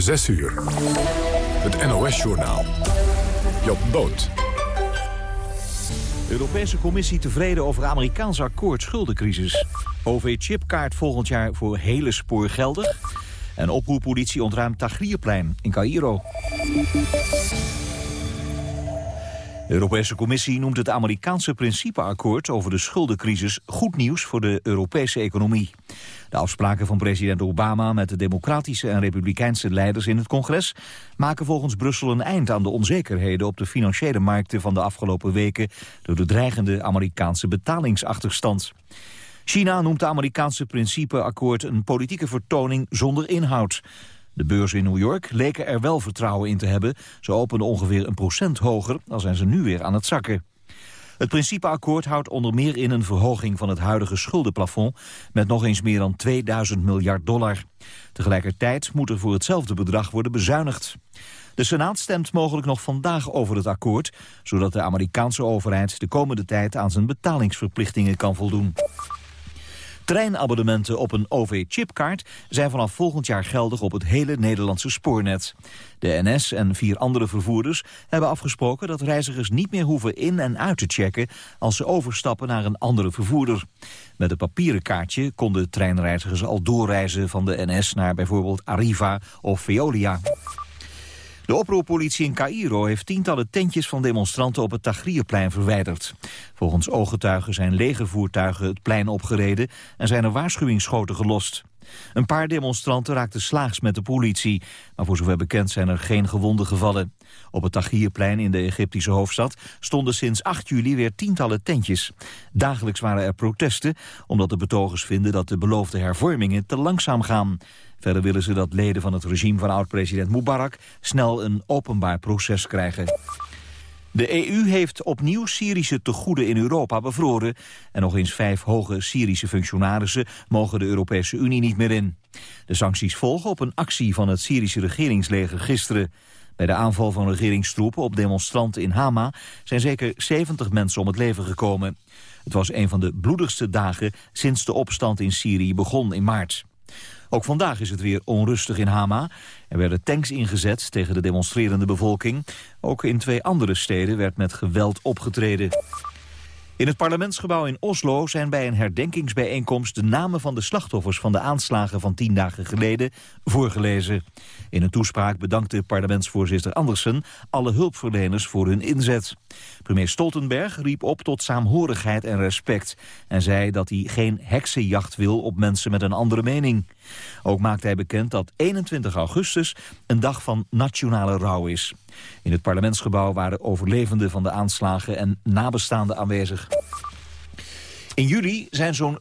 6 uur. Het NOS-journaal. Job Boot. Europese Commissie tevreden over Amerikaans akkoord schuldencrisis. OV-chipkaart volgend jaar voor hele spoor geldig. En oproeppolitie ontruimt Tagrierplein in Cairo. De Europese Commissie noemt het Amerikaanse principeakkoord over de schuldencrisis goed nieuws voor de Europese economie. De afspraken van president Obama met de democratische en republikeinse leiders in het congres maken volgens Brussel een eind aan de onzekerheden op de financiële markten van de afgelopen weken door de dreigende Amerikaanse betalingsachterstand. China noemt het Amerikaanse principeakkoord een politieke vertoning zonder inhoud. De beurzen in New York leken er wel vertrouwen in te hebben. Ze openden ongeveer een procent hoger, dan zijn ze nu weer aan het zakken. Het principeakkoord houdt onder meer in een verhoging van het huidige schuldenplafond met nog eens meer dan 2000 miljard dollar. Tegelijkertijd moet er voor hetzelfde bedrag worden bezuinigd. De Senaat stemt mogelijk nog vandaag over het akkoord, zodat de Amerikaanse overheid de komende tijd aan zijn betalingsverplichtingen kan voldoen. Treinabonnementen op een OV-chipkaart zijn vanaf volgend jaar geldig op het hele Nederlandse spoornet. De NS en vier andere vervoerders hebben afgesproken dat reizigers niet meer hoeven in- en uit te checken als ze overstappen naar een andere vervoerder. Met een papieren kaartje konden treinreizigers al doorreizen van de NS naar bijvoorbeeld Arriva of Veolia. De oproerpolitie in Cairo heeft tientallen tentjes van demonstranten op het Tagrierplein verwijderd. Volgens ooggetuigen zijn legervoertuigen het plein opgereden en zijn er waarschuwingsschoten gelost. Een paar demonstranten raakten slaags met de politie, maar voor zover bekend zijn er geen gewonden gevallen. Op het Tahrirplein in de Egyptische hoofdstad stonden sinds 8 juli weer tientallen tentjes. Dagelijks waren er protesten, omdat de betogers vinden dat de beloofde hervormingen te langzaam gaan. Verder willen ze dat leden van het regime van oud-president Mubarak snel een openbaar proces krijgen. De EU heeft opnieuw Syrische tegoeden in Europa bevroren... en nog eens vijf hoge Syrische functionarissen mogen de Europese Unie niet meer in. De sancties volgen op een actie van het Syrische regeringsleger gisteren. Bij de aanval van regeringstroepen op demonstranten in Hama... zijn zeker 70 mensen om het leven gekomen. Het was een van de bloedigste dagen sinds de opstand in Syrië begon in maart. Ook vandaag is het weer onrustig in Hama. Er werden tanks ingezet tegen de demonstrerende bevolking. Ook in twee andere steden werd met geweld opgetreden. In het parlementsgebouw in Oslo zijn bij een herdenkingsbijeenkomst de namen van de slachtoffers van de aanslagen van tien dagen geleden voorgelezen. In een toespraak bedankte parlementsvoorzitter Andersen alle hulpverleners voor hun inzet. Premier Stoltenberg riep op tot saamhorigheid en respect en zei dat hij geen heksenjacht wil op mensen met een andere mening. Ook maakte hij bekend dat 21 augustus een dag van nationale rouw is. In het parlementsgebouw waren overlevenden van de aanslagen en nabestaanden aanwezig. In juli zijn zo'n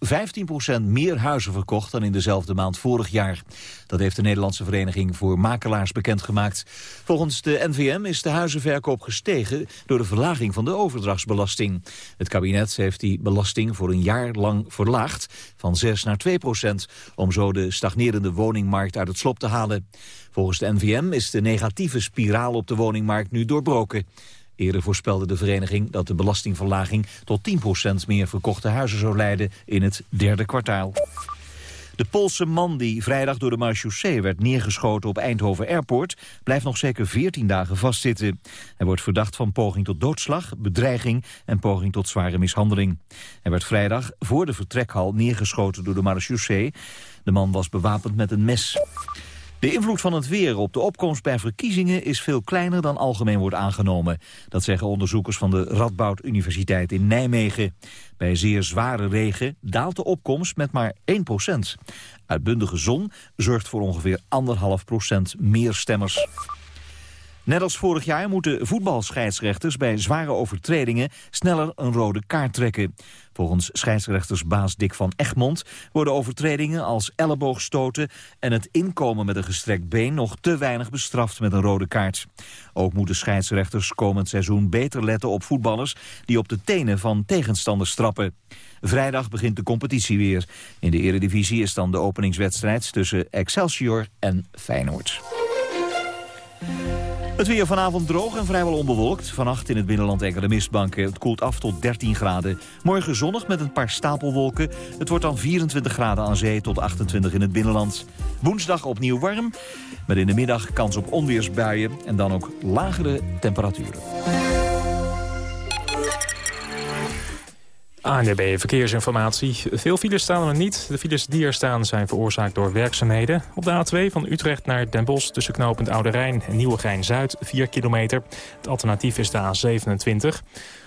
15% meer huizen verkocht dan in dezelfde maand vorig jaar. Dat heeft de Nederlandse Vereniging voor Makelaars bekendgemaakt. Volgens de NVM is de huizenverkoop gestegen door de verlaging van de overdrachtsbelasting. Het kabinet heeft die belasting voor een jaar lang verlaagd van 6 naar 2 procent... om zo de stagnerende woningmarkt uit het slop te halen. Volgens de NVM is de negatieve spiraal op de woningmarkt nu doorbroken. Eerder voorspelde de vereniging dat de belastingverlaging tot 10% meer verkochte huizen zou leiden in het derde kwartaal. De Poolse man die vrijdag door de marechaussee werd neergeschoten op Eindhoven Airport... blijft nog zeker 14 dagen vastzitten. Hij wordt verdacht van poging tot doodslag, bedreiging en poging tot zware mishandeling. Hij werd vrijdag voor de vertrekhal neergeschoten door de marechaussee. De man was bewapend met een mes. De invloed van het weer op de opkomst bij verkiezingen is veel kleiner dan algemeen wordt aangenomen. Dat zeggen onderzoekers van de Radboud Universiteit in Nijmegen. Bij zeer zware regen daalt de opkomst met maar 1 procent. Uitbundige zon zorgt voor ongeveer 1,5 procent meer stemmers. Net als vorig jaar moeten voetbalscheidsrechters bij zware overtredingen sneller een rode kaart trekken. Volgens scheidsrechtersbaas Dick van Egmond worden overtredingen als elleboogstoten en het inkomen met een gestrekt been nog te weinig bestraft met een rode kaart. Ook moeten scheidsrechters komend seizoen beter letten op voetballers die op de tenen van tegenstanders trappen. Vrijdag begint de competitie weer. In de eredivisie is dan de openingswedstrijd tussen Excelsior en Feyenoord. Het weer vanavond droog en vrijwel onbewolkt. Vannacht in het binnenland enkele mistbanken. Het koelt af tot 13 graden. Morgen zonnig met een paar stapelwolken. Het wordt dan 24 graden aan zee tot 28 in het binnenland. Woensdag opnieuw warm. Met in de middag kans op onweersbuien en dan ook lagere temperaturen. ANDB Verkeersinformatie. Veel files staan er niet. De files die er staan zijn veroorzaakt door werkzaamheden. Op de A2 van Utrecht naar Den Bosch tussen knooppunt Oude Rijn en Nieuwegein-Zuid 4 kilometer. Het alternatief is de A27.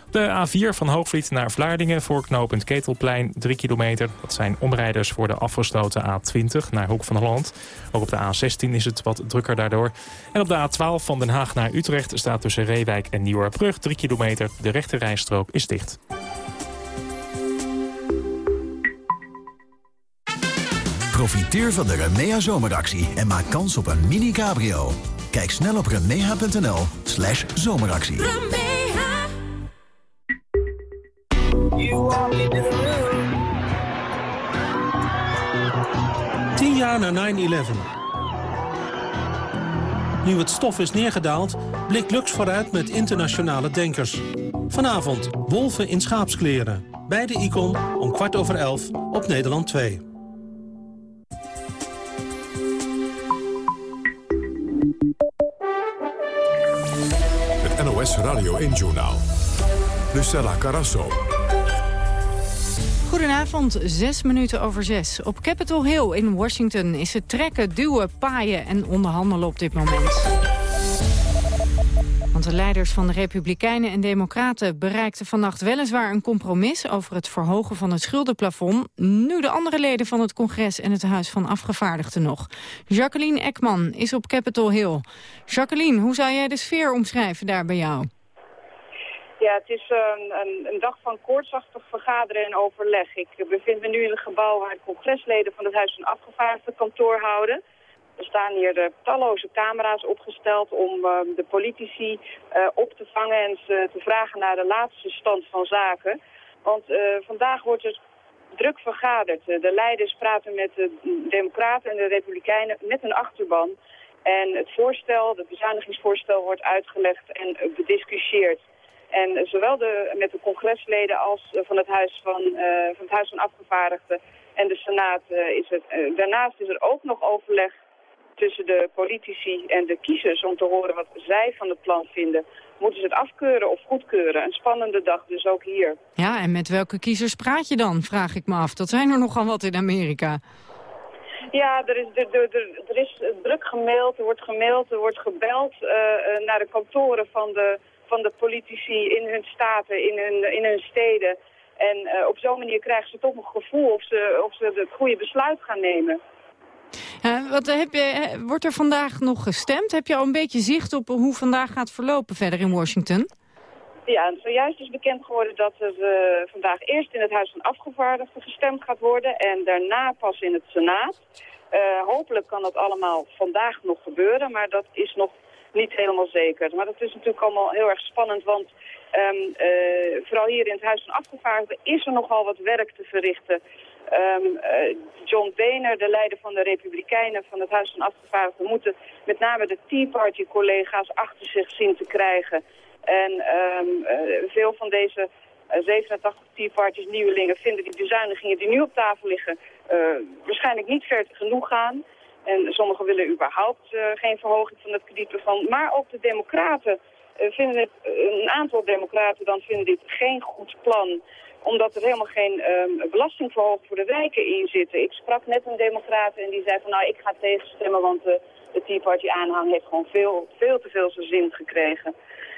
Op de A4 van Hoogvliet naar Vlaardingen voor knooppunt Ketelplein 3 kilometer. Dat zijn omrijders voor de afgesloten A20 naar Hoek van Holland. Ook op de A16 is het wat drukker daardoor. En op de A12 van Den Haag naar Utrecht staat tussen Reewijk en Nieuwerbrug 3 kilometer. De rechte rijstrook is dicht. Profiteer van de Remea zomeractie en maak kans op een mini cabrio. Kijk snel op remea.nl slash zomeractie. Tien jaar na 9-11. Nu het stof is neergedaald, blikt Lux vooruit met internationale denkers. Vanavond Wolven in schaapskleren. Bij de Icon om kwart over elf op Nederland 2. Radio 1-journaal. Lucella Carasso. Goedenavond, zes minuten over zes. Op Capitol Hill in Washington is het trekken, duwen, paaien en onderhandelen op dit moment. Want de leiders van de Republikeinen en Democraten bereikten vannacht weliswaar een compromis over het verhogen van het schuldenplafond. Nu de andere leden van het congres en het Huis van Afgevaardigden nog. Jacqueline Ekman is op Capitol Hill. Jacqueline, hoe zou jij de sfeer omschrijven daar bij jou? Ja, het is een, een, een, dag van koortsachtig vergaderen en overleg. Ik bevind me nu in het gebouw waar de congresleden van het Huis van Afgevaardigden kantoor houden. Er staan hier de talloze camera's opgesteld om uh, de politici uh, op te vangen en ze te vragen naar de laatste stand van zaken. Want uh, vandaag wordt er druk vergaderd. de leiders praten met de democraten en de republikeinen met een achterban. En het voorstel, het bezuinigingsvoorstel, wordt uitgelegd en bediscussieerd. En zowel de, met de congresleden als van, het huis van, van het Huis van Afgevaardigden en de Senaat is het. daarnaast is er ook nog overleg tussen de politici en de kiezers om te horen wat zij van het plan vinden. Moeten ze het afkeuren of goedkeuren? Een spannende dag dus ook hier. Ja, en met welke kiezers praat je dan, vraag ik me af. Dat zijn er nogal wat in Amerika. Ja, er is, er, er, er is druk gemaild, er wordt gemaild, er wordt gebeld uh, naar de kantoren van de, van de politici in hun staten, in hun, in hun steden. En uh, op zo'n manier krijgen ze toch een gevoel of ze, of ze het goede besluit gaan nemen. Wat heb je, wordt er vandaag nog gestemd? Heb je al een beetje zicht op hoe vandaag gaat verlopen verder in Washington? Ja, zojuist is bekend geworden dat er uh, vandaag eerst in het Huis van Afgevaardigden gestemd gaat worden en daarna pas in het Senaat. Uh, hopelijk kan dat allemaal vandaag nog gebeuren, maar dat is nog niet helemaal zeker. Maar dat is natuurlijk allemaal heel erg spannend, want um, vooral hier in het Huis van Afgevaardigden is er nogal wat werk te verrichten. Um, uh, John Boehner, de leider van de Republikeinen van het Huis van Afgevaardigden, moeten met name de Tea Party collega's achter zich zien te krijgen. En um, uh, veel van deze uh, 87 Tea Parties nieuwelingen vinden die bezuinigingen die nu op tafel liggen waarschijnlijk niet ver genoeg gaan. En sommigen willen überhaupt geen verhoging van het kredietplafond. Maar ook de democraten vinden het, een aantal democraten dan vinden dit geen goed plan omdat er helemaal geen um, belastingverhoging voor de wijken in zitten. Ik sprak net een democrat en die zei van nou ik ga tegenstemmen want de, de Tea Party aanhang heeft gewoon veel, veel te veel zijn zin gekregen.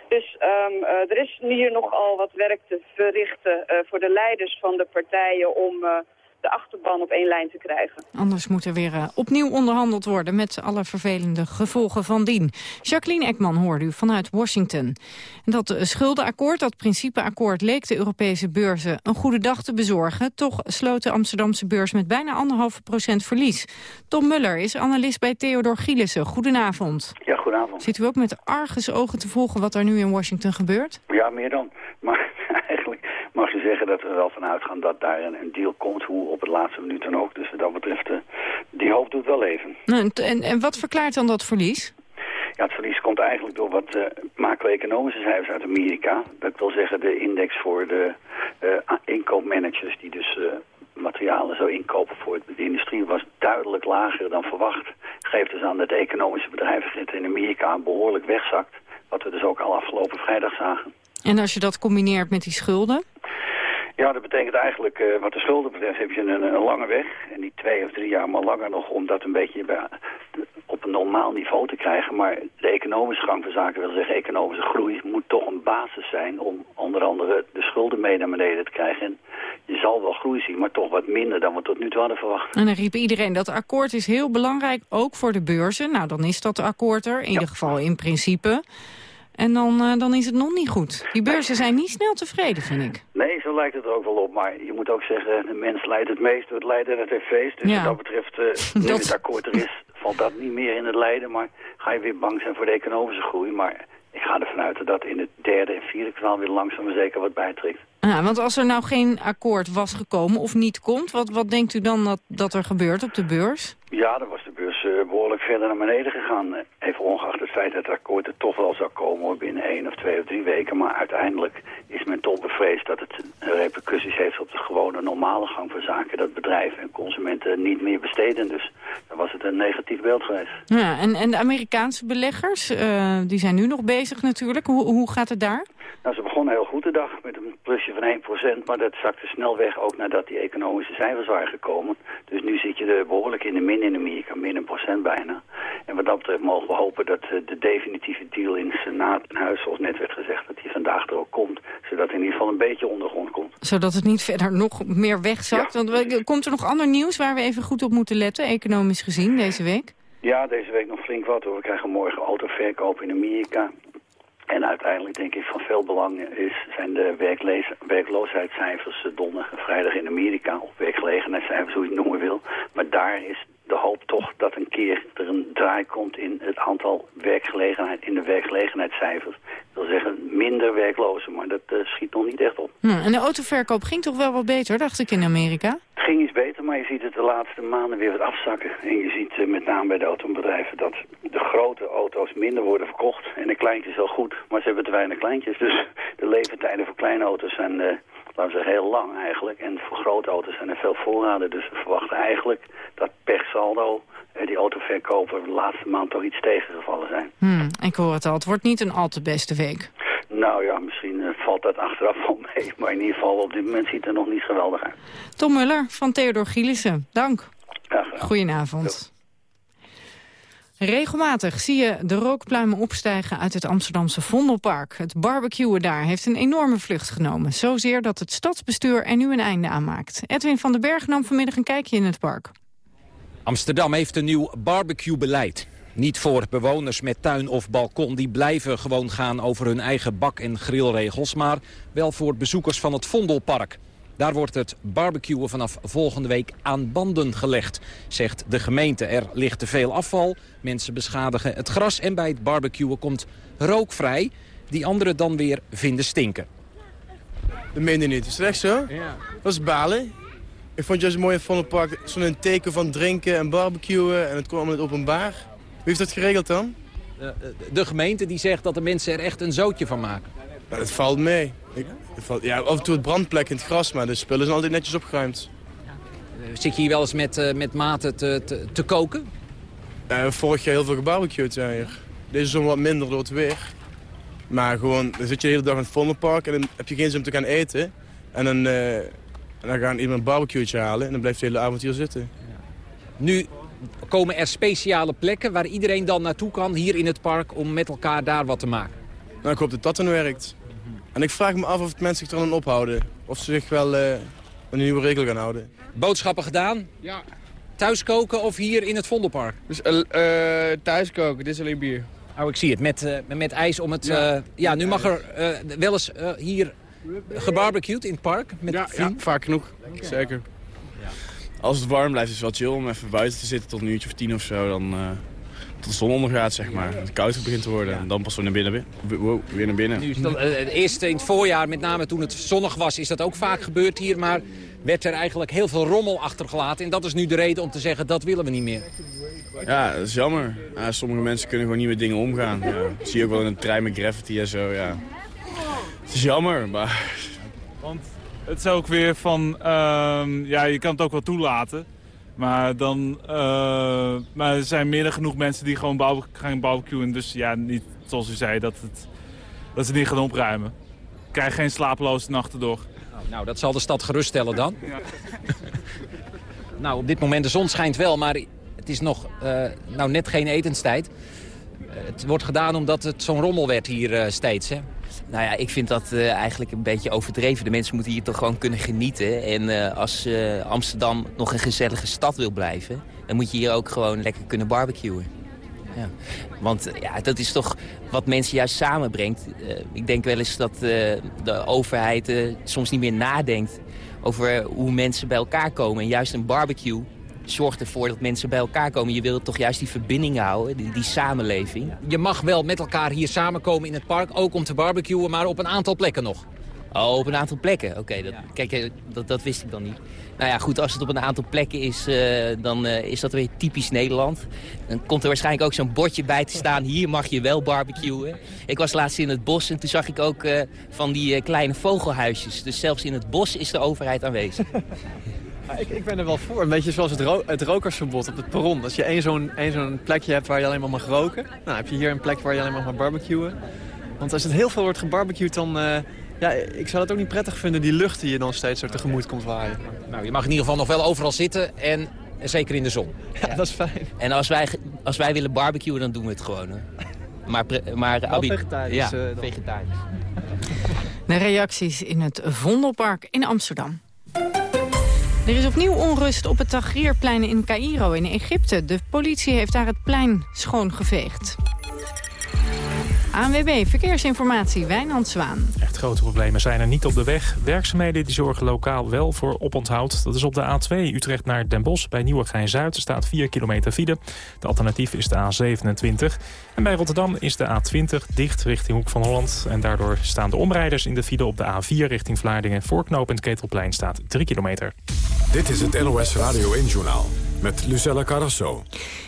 Dus um, uh, er is hier nogal wat werk te verrichten uh, voor de leiders van de partijen om... De achterban op één lijn te krijgen. Anders moet er weer uh, opnieuw onderhandeld worden... met alle vervelende gevolgen van dien. Jacqueline Ekman hoorde u vanuit Washington. En dat uh, schuldenakkoord, dat principeakkoord... leek de Europese beurzen een goede dag te bezorgen. Toch sloot de Amsterdamse beurs met bijna anderhalve procent verlies. Tom Muller is analist bij Theodor Gielissen. Goedenavond. Ja, goedenavond. Zit u ook met ogen te volgen wat er nu in Washington gebeurt? Ja, meer dan. Maar eigenlijk mag je zeggen dat we er wel van uitgaan dat daar een, een deal komt, hoe op het laatste minuut dan ook. Dus wat dat betreft, uh, die hoop doet wel even. En, en, en wat verklaart dan dat verlies? Ja, het verlies komt eigenlijk door wat uh, macro-economische cijfers uit Amerika. Dat wil zeggen de index voor de uh, inkoopmanagers die dus uh, materialen zo inkopen voor de industrie was duidelijk lager dan verwacht. Geeft dus aan dat de economische bedrijven in Amerika behoorlijk wegzakt. Wat we dus ook al afgelopen vrijdag zagen. En als je dat combineert met die schulden? Ja, dat betekent eigenlijk, uh, wat de schulden betreft, heb je een, een, lange weg. En die twee of drie jaar maar langer nog om dat een beetje bij, op een normaal niveau te krijgen. Maar de economische gang van zaken wil zeggen, economische groei moet toch een basis zijn om onder andere de schulden mee naar beneden te krijgen. En je zal wel groei zien, maar toch wat minder dan we tot nu toe hadden verwacht. En dan riep iedereen, dat akkoord is heel belangrijk, ook voor de beurzen. Nou, dan is dat akkoord er, in ieder geval in principe. En dan, uh, dan is het nog niet goed. Die beurzen zijn niet snel tevreden, vind ik. Nee, zo lijkt het er ook wel op. Maar je moet ook zeggen, de mens leidt het meest door het lijden en het heeft feest. Dus Ja. wat dat betreft, uh, nu Dat- het akkoord er is, valt dat niet meer in het lijden. Maar ga je weer bang zijn voor de economische groei. Maar ik ga ervan uit dat in het derde en vierde kwartaal weer langzaam maar zeker wat bijtrekt. Ja, want als er nou geen akkoord was gekomen of niet komt... wat, wat denkt u dan dat, dat er gebeurt op de beurs? Ja, dan was de beurs eh, behoorlijk verder naar beneden gegaan. Even ongeacht het feit dat het akkoord er toch wel zou komen binnen één of twee of drie weken. Maar uiteindelijk is men toch bevreesd dat het eh, repercussies heeft op de gewone normale gang van zaken. Dat bedrijven en consumenten niet meer besteden. Dus dan was het een negatief beeld geweest. Ja, en, en de Amerikaanse beleggers, eh, die zijn nu nog bezig natuurlijk. Hoe, hoe gaat het daar? Nou, ze begonnen heel goed de dag met een plusje van 1%, maar dat zakte snel weg ook nadat die economische cijfers waren gekomen. Dus nu zit je er behoorlijk in de min in Amerika, min een procent bijna. En wat dat betreft mogen we hopen dat eh, de definitieve deal in Senaat en Huis, zoals net werd gezegd, dat die vandaag er ook komt. Zodat in ieder geval een beetje ondergrond komt. Zodat het niet verder nog meer wegzakt. Ja. Want komt er nog ander nieuws waar we even goed op moeten letten, economisch gezien, deze week? Ja, deze week nog flink wat hoor. We krijgen morgen autoverkoop in Amerika. En uiteindelijk denk ik van veel belang is, zijn de werkloosheidscijfers eh, donderdag vrijdag in Amerika. Of werkgelegenheidscijfers, hoe je het noemen wil. Maar daar is de hoop toch dat een keer er een draai komt in het aantal werkgelegenheid, in de werkgelegenheidscijfers. Dat wil zeggen minder werklozen, maar dat eh, schiet nog niet echt op. Hm, en de autoverkoop ging toch wel wat beter, dacht ik, in Amerika? Het ging iets beter, maar je ziet het de laatste maanden weer wat afzakken. En je ziet eh, met name bij de autobedrijven dat de grote auto's minder worden verkocht. En de kleintjes wel goed, maar ze hebben te weinig kleintjes. Dus de leeftijden voor kleine auto's zijn, eh, we zeggen, heel lang eigenlijk. En voor grote auto's zijn er veel voorraden. Dus we verwachten eigenlijk dat per saldo eh, die autoverkopen de laatste maand toch iets tegengevallen zijn. Hm, ik hoor het al, het wordt niet een al te beste week. Nou ja, misschien eh, valt dat achteraf wel mee. Maar in ieder geval op dit moment ziet het er nog niet geweldig uit. Tom Muller van Theodor Gielissen, dank. Goedenavond. Regelmatig zie je de rookpluimen opstijgen uit het Amsterdamse Vondelpark. Het barbecuen daar heeft een enorme vlucht genomen. Zozeer dat het stadsbestuur er nu een einde aan maakt. Edwin van den Berg nam vanmiddag een kijkje in het park. Amsterdam heeft een nieuw barbecue-beleid. Niet voor bewoners met tuin of balkon. Die blijven gewoon gaan over hun eigen bak- en grillregels. Maar wel voor bezoekers van het Vondelpark. Daar wordt het barbecuen vanaf volgende week aan banden gelegd, zegt de gemeente. Er ligt te veel afval, mensen beschadigen het gras... en bij het barbecuen komt rook vrij, die anderen dan weer vinden stinken. Dat meen je niet. Is het echt zo? Ja. Dat is balen. Ik vond juist mooi in Vondelpark zo'n teken van drinken en barbecuen en het allemaal in het openbaar. Wie heeft dat geregeld dan? De, Eh, de gemeente die zegt dat de mensen er echt een zootje van maken. Dat valt mee. Ik, het valt, ja, af en toe het brandplek in het gras, maar de spullen zijn altijd netjes opgeruimd. Zit je hier wel eens met, eh, met maten te, te, te koken? Eh, vorig jaar heel veel gebarbecued ja, hier. Deze zomer wat minder door het weer. Maar gewoon, dan zit je de hele dag in het Vondelpark en dan heb je geen zin om te gaan eten. En dan, en dan gaan iemand een barbecueetje halen en dan blijft de hele avond hier zitten. Nu komen er speciale plekken waar iedereen dan naartoe kan, hier in het park, om met elkaar daar wat te maken. Nou, ik hoop dat dat dan werkt. En ik vraag me af of het mensen zich er dan ophouden. Of ze zich wel eh, aan die nieuwe regel gaan houden. Boodschappen gedaan? Ja. Thuis koken of hier in het Vondelpark? Dus eh, eh, thuis koken, dit is alleen bier. Oh, ik zie het. Met, eh, met ijs om het... Ja. Ja, ja nu mag er eh, wel eens eh, hier gebarbecued in het park met Ja, ja, vaak genoeg. Zeker. Als het warm blijft is het wel chill om even buiten te zitten tot een uurtje of tien of zo. Dan, eh, tot de zon ondergaat, zeg maar. Het koud begint te worden. En dan pas we naar binnen. Wow, weer naar binnen. Nu dat, eh, het eerste in het voorjaar, met name toen het zonnig was, is dat ook vaak gebeurd hier. Maar werd er eigenlijk heel veel rommel achtergelaten. En dat is nu de reden om te zeggen, dat willen we niet meer. Ja, dat is jammer. Ja, sommige mensen kunnen gewoon niet met dingen omgaan. Ja. Dat zie je ook wel in een trein met graffiti en zo, ja. Het is jammer, maar... Want het is ook weer van, ehm, ja, je kan het ook wel toelaten. Maar, dan, eh, maar er zijn meer dan genoeg mensen die gewoon barbecue, gaan barbecuen. Dus ja, niet zoals u zei, dat, het, dat ze niet gaan opruimen. Ik krijg geen slapeloze nachten door. Nou, dat zal de stad geruststellen dan. nou, op dit moment de zon schijnt wel, maar het is nog eh, nou, net geen etenstijd. Het wordt gedaan omdat het zo'n rommel werd hier eh, steeds, hè? Nou ja, ik vind dat eigenlijk een beetje overdreven. De mensen moeten hier toch gewoon kunnen genieten. En als Amsterdam nog een gezellige stad wil blijven... dan moet je hier ook gewoon lekker kunnen barbecuen. Ja. Want ja, dat is toch wat mensen juist samenbrengt. ik denk wel eens dat de overheid soms niet meer nadenkt over hoe mensen bij elkaar komen. En juist een barbecue zorgt ervoor dat mensen bij elkaar komen. Je wilt toch juist die verbinding houden, die, die, samenleving. Je mag wel met elkaar hier samenkomen in het park, ook om te barbecuen, maar op een aantal plekken nog. Oh, op een aantal plekken. Oké, dat, kijk, eh, dat, dat wist ik dan niet. Nou ja, goed, als het op een aantal plekken is, uh, dan uh, is dat weer typisch Nederland. Dan komt er waarschijnlijk ook zo'n bordje bij te staan. Hier mag je wel barbecuen. Ik was laatst in het bos en toen zag ik ook uh, van die kleine vogelhuisjes. Dus zelfs in het bos is de overheid aanwezig. Ja, ik, ik, ben er wel voor. Een beetje zoals het, ro het rokersverbod op het perron. Als je één zo'n zo'n plekje hebt waar je alleen maar mag roken... nou heb je hier een plek waar je alleen maar mag barbecuen. Want als het heel veel wordt gebarbecued, dan... Uh, ja, ik zou het ook niet prettig vinden, die lucht die je dan steeds zo tegemoet komt waaien. Nou, je mag in ieder geval nog wel overal zitten en zeker in de zon. Ja, dat is fijn. En als wij, als wij willen barbecuen, dan doen we het gewoon. Hè. Maar, maar Abi, vegetarisch. Ja, uh, vegetarisch. De reacties in het Vondelpark in Amsterdam. Er is opnieuw onrust op het Tahrirplein in Cairo in Egypte. De politie heeft daar het plein schoongeveegd. ANWB Verkeersinformatie, Wijnand Zwaan. Echt grote problemen zijn er niet op de weg. Werkzaamheden die zorgen lokaal wel voor oponthoud. Dat is op de A2 Utrecht naar Den Bosch. Bij Nieuwegein-Zuid staat 4 kilometer file. De alternatief is de A27. En bij Rotterdam is de A20 dicht richting Hoek van Holland. En daardoor staan de omrijders in de file op de A4 richting Vlaardingen. Voorknopend Ketelplein staat 3 kilometer. Dit is het NOS Radio 1-journaal met Lucella Carrasso.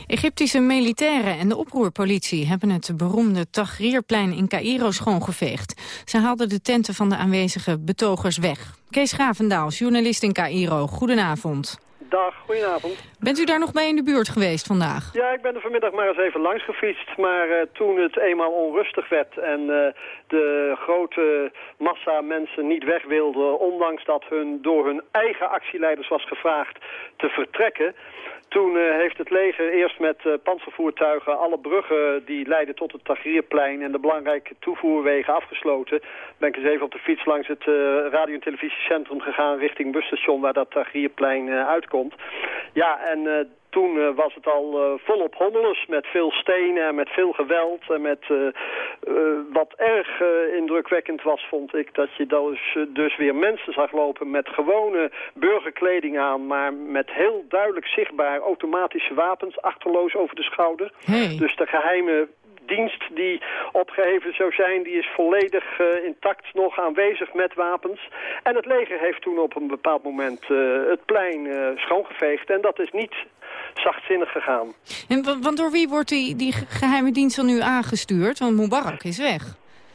Egyptische militairen en de oproerpolitie hebben het beroemde Tahrirplein in Cairo schoongeveegd. Ze haalden de tenten van de aanwezige betogers weg. Kees Gravendaal, journalist in Cairo. Goedenavond. Dag, goedenavond. Bent u daar nog bij in de buurt geweest vandaag? Ja, ik ben er vanmiddag maar eens even langs gefietst. Maar uh, toen het eenmaal onrustig werd en uh, de grote massa mensen niet weg wilden... ondanks dat hun door hun eigen actieleiders was gevraagd te vertrekken... Toen uh, heeft het leger eerst met uh, panzervoertuigen alle bruggen die leiden tot het Tahrirplein en de belangrijke toevoerwegen afgesloten. Ben ik eens even op de fiets langs het uh, radio- en televisiecentrum gegaan richting busstation waar dat Tahrirplein uitkomt. Ja, en toen uh, was het al uh, volop hommeles met veel stenen en met veel geweld. En met, uh, wat erg indrukwekkend was, vond ik, dat je dus, dus weer mensen zag lopen met gewone burgerkleding aan. Maar met heel duidelijk zichtbaar automatische wapens achterloos over de schouder. Hey. Dus de geheime dienst die opgeheven zou zijn, die is volledig uh, intact nog aanwezig met wapens. En het leger heeft toen op een bepaald moment uh, het plein uh, schoongeveegd. En dat is niet zachtzinnig gegaan. En want door wie wordt die, die geheime dienst dan nu aangestuurd? Want Mubarak is weg.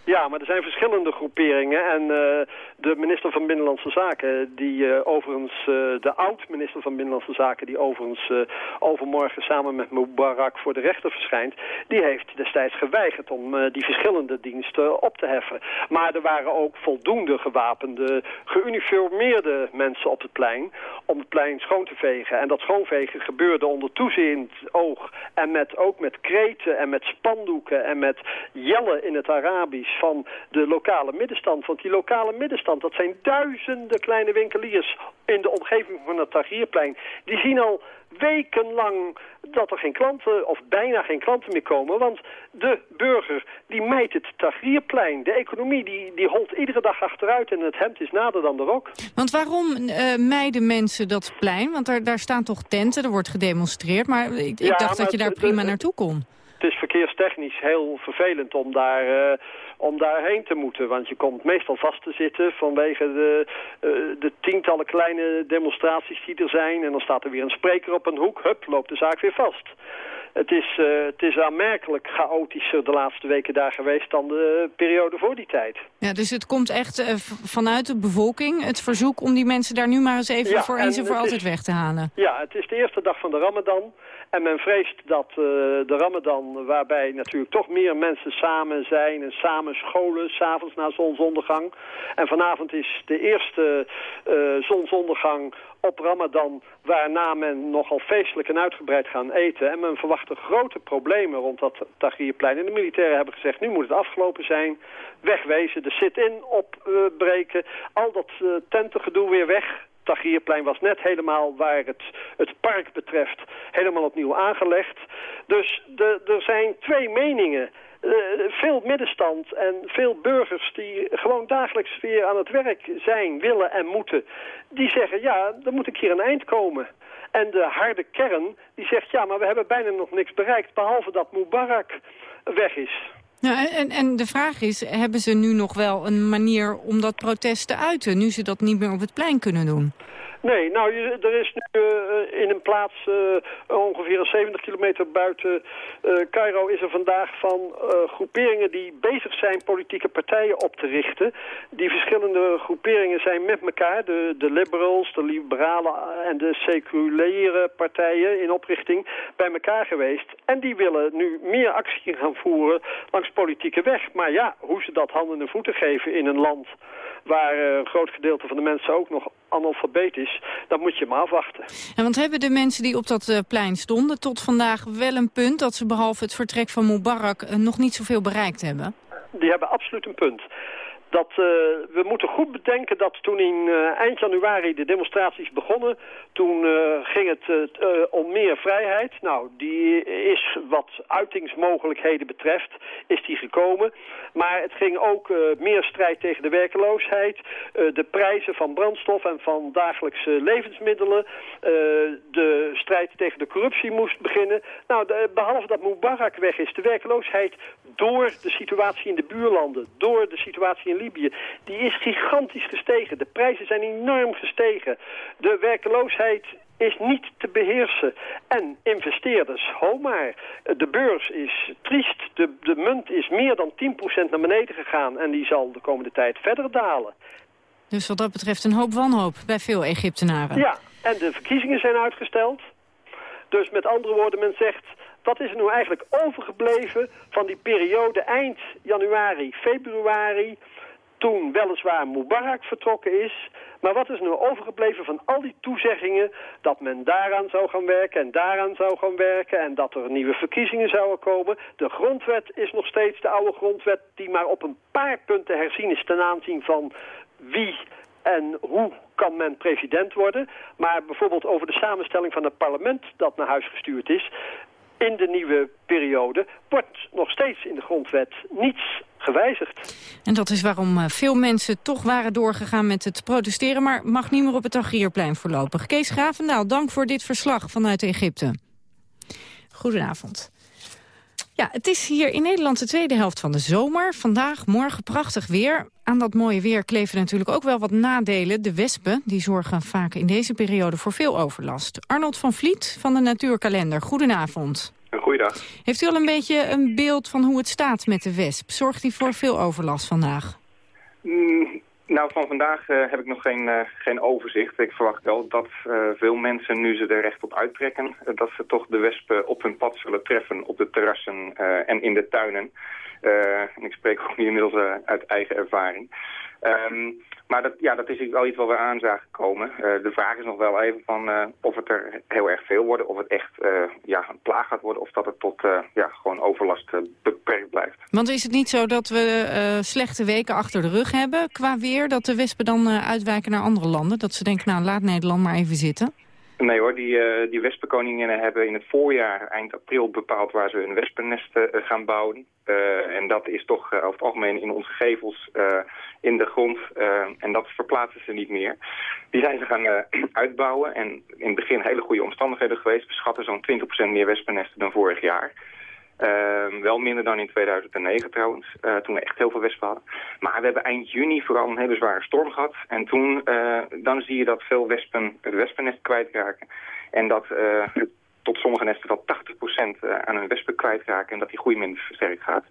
Ja, maar er zijn verschillende groeperingen. En uh, de minister van Binnenlandse Zaken, die uh, overigens, uh, de oud-minister van Binnenlandse Zaken, die overigens overmorgen samen met Mubarak voor de rechter verschijnt, die heeft destijds geweigerd om die verschillende diensten op te heffen. Maar er waren ook voldoende gewapende, geuniformeerde mensen op het plein om het plein schoon te vegen. En dat schoonvegen gebeurde onder toeziend oog en met, ook met kreten en met spandoeken en met jellen in het Arabisch van de lokale middenstand. Want die lokale middenstand, dat zijn duizenden kleine winkeliers in de omgeving van het Tahrirplein. Die zien al wekenlang dat er geen klanten, of bijna geen klanten meer komen. Want de burger, die mijt het Tahrirplein. De economie, die, die holt iedere dag achteruit en het hemd is nader dan de rok. Want waarom uh, mijden mensen dat plein? Want daar, daar staan toch tenten, er wordt gedemonstreerd. Maar ik, ik Ja, dacht maar dat je daar prima de- naartoe kon. verkeerstechnisch heel vervelend om daar, om daarheen te moeten. Want je komt meestal vast te zitten vanwege de, de tientallen kleine demonstraties die er zijn. En dan staat er weer een spreker op een hoek. Hup, loopt de zaak weer vast. Het is, uh, het is aanmerkelijk chaotischer de laatste weken daar geweest dan de periode voor die tijd. Ja, dus het komt echt uh, vanuit de bevolking, het verzoek om die mensen daar nu maar eens even ja, voor eens en voor altijd weg te halen. Ja, het is de eerste dag van de Ramadan. En men vreest dat uh, de Ramadan, waarbij natuurlijk toch meer mensen samen zijn en samen scholen, s'avonds na zonsondergang. En vanavond is de eerste uh, zonsondergang op Ramadan, waarna men nogal feestelijk en uitgebreid gaan eten. En men verwacht er grote problemen rond dat Tahrirplein. En de militairen hebben gezegd, nu moet het afgelopen zijn, wegwezen, de sit-in opbreken, al dat uh, tentengedoe weer weg. Tahrirplein was net helemaal waar het, het park betreft helemaal opnieuw aangelegd. Dus de, er zijn twee meningen. Uh, veel middenstand en veel burgers die gewoon dagelijks weer aan het werk zijn, willen en moeten, die zeggen ja, er moet een keer een eind komen. En de harde kern die zegt ja, maar we hebben bijna nog niks bereikt, behalve dat Mubarak weg is. Ja, en, en de vraag is, hebben ze nu nog wel een manier om dat protest te uiten... nu ze dat niet meer op het plein kunnen doen? Nee, nou, er is nu uh, in een plaats uh, ongeveer 70 kilometer buiten uh, Cairo... is er vandaag van groeperingen die bezig zijn politieke partijen op te richten. Die verschillende groeperingen zijn met elkaar, de, de liberals, de liberalen en de seculiere partijen in oprichting... bij elkaar geweest. En die willen nu meer actie gaan voeren langs politieke weg. Maar ja, hoe ze dat handen en voeten geven in een land waar een groot gedeelte van de mensen ook nog analfabeet is, dat moet je maar afwachten. En want hebben de mensen die op dat uh, plein stonden tot vandaag wel een punt dat ze behalve het vertrek van Mubarak uh, nog niet zoveel bereikt hebben? Die hebben absoluut een punt dat uh, we moeten goed bedenken dat toen in uh, eind januari de demonstraties begonnen, toen uh, ging het om meer vrijheid. Nou, die is wat uitingsmogelijkheden betreft, is die gekomen. Maar het ging ook meer strijd tegen de werkeloosheid, de prijzen van brandstof en van dagelijkse levensmiddelen, de strijd tegen de corruptie moest beginnen. Nou, behalve dat Mubarak weg is, de werkeloosheid door de situatie in de buurlanden, door de situatie in Libië, die is gigantisch gestegen. De prijzen zijn enorm gestegen. De werkeloosheid is niet te beheersen. En investeerders, ho maar, de beurs is triest. De, de munt is meer dan 10% naar beneden gegaan en die zal de komende tijd verder dalen. Dus wat dat betreft een hoop wanhoop bij veel Egyptenaren. Ja, en de verkiezingen zijn uitgesteld. Dus met andere woorden, men zegt... Wat is er nu eigenlijk overgebleven van die periode eind januari, februari toen weliswaar Mubarak vertrokken is. Maar wat is nu overgebleven van al die toezeggingen dat men daaraan zou gaan werken en daaraan zou gaan werken en dat er nieuwe verkiezingen zouden komen. De grondwet is nog steeds de oude grondwet die maar op een paar punten herzien is ten aanzien van wie en hoe kan men president worden. Maar bijvoorbeeld over de samenstelling van het parlement dat naar huis gestuurd is in de nieuwe periode wordt nog steeds in de grondwet niets gewijzigd. En dat is waarom eh, veel mensen toch waren doorgegaan met het protesteren... maar mag niet meer op het Tagrierplein voorlopig. Kees Gravendaal, dank voor dit verslag vanuit Egypte. Goedenavond. Ja, het is hier in Nederland de tweede helft van de zomer. Vandaag, morgen prachtig weer. Aan dat mooie weer kleven natuurlijk ook wel wat nadelen. De wespen die zorgen vaak in deze periode voor veel overlast. Arnold van Vliet van de Natuurkalender, goedenavond. Goeiedag. Heeft u al een beetje een beeld van hoe het staat met de wesp? Zorgt die voor veel overlast vandaag? Mm, nou, van vandaag uh, heb ik nog geen, uh, geen overzicht. Ik verwacht wel dat uh, veel mensen, nu ze er recht op uittrekken... dat ze toch de wespen op hun pad zullen treffen op de terrassen en in de tuinen. en ik spreek ook inmiddels uit eigen ervaring. Um, maar dat, ja, dat is wel iets wat we aan zagen komen. Uh, de vraag is nog wel even van uh, of het er heel erg veel worden, of het echt uh, ja, een plaag gaat worden, of dat het tot ja, gewoon overlast beperkt blijft. Want is het niet zo dat we slechte weken achter de rug hebben qua weer, dat de wespen dan uitwijken naar andere landen? Dat ze denken, nou laat Nederland maar even zitten? Nee hoor, die, uh, die wespenkoninginnen hebben in het voorjaar, eind april, bepaald waar ze hun wespennesten uh, gaan bouwen. Uh, en dat is toch over het algemeen in onze gevels in de grond. en dat verplaatsen ze niet meer. Die zijn ze gaan uitbouwen en in het begin hele goede omstandigheden geweest. We schatten zo'n 20% meer wespennesten dan vorig jaar. Ehm, wel minder dan in 2009 trouwens, uh, toen we echt heel veel wespen hadden. Maar we hebben eind juni vooral een hele zware storm gehad. En toen uh, dan zie je dat veel wespen het wespennest kwijtraken. En dat uh, tot sommige nesten wel 80% aan hun wespen kwijtraken en dat die groei minder versterkt gaat.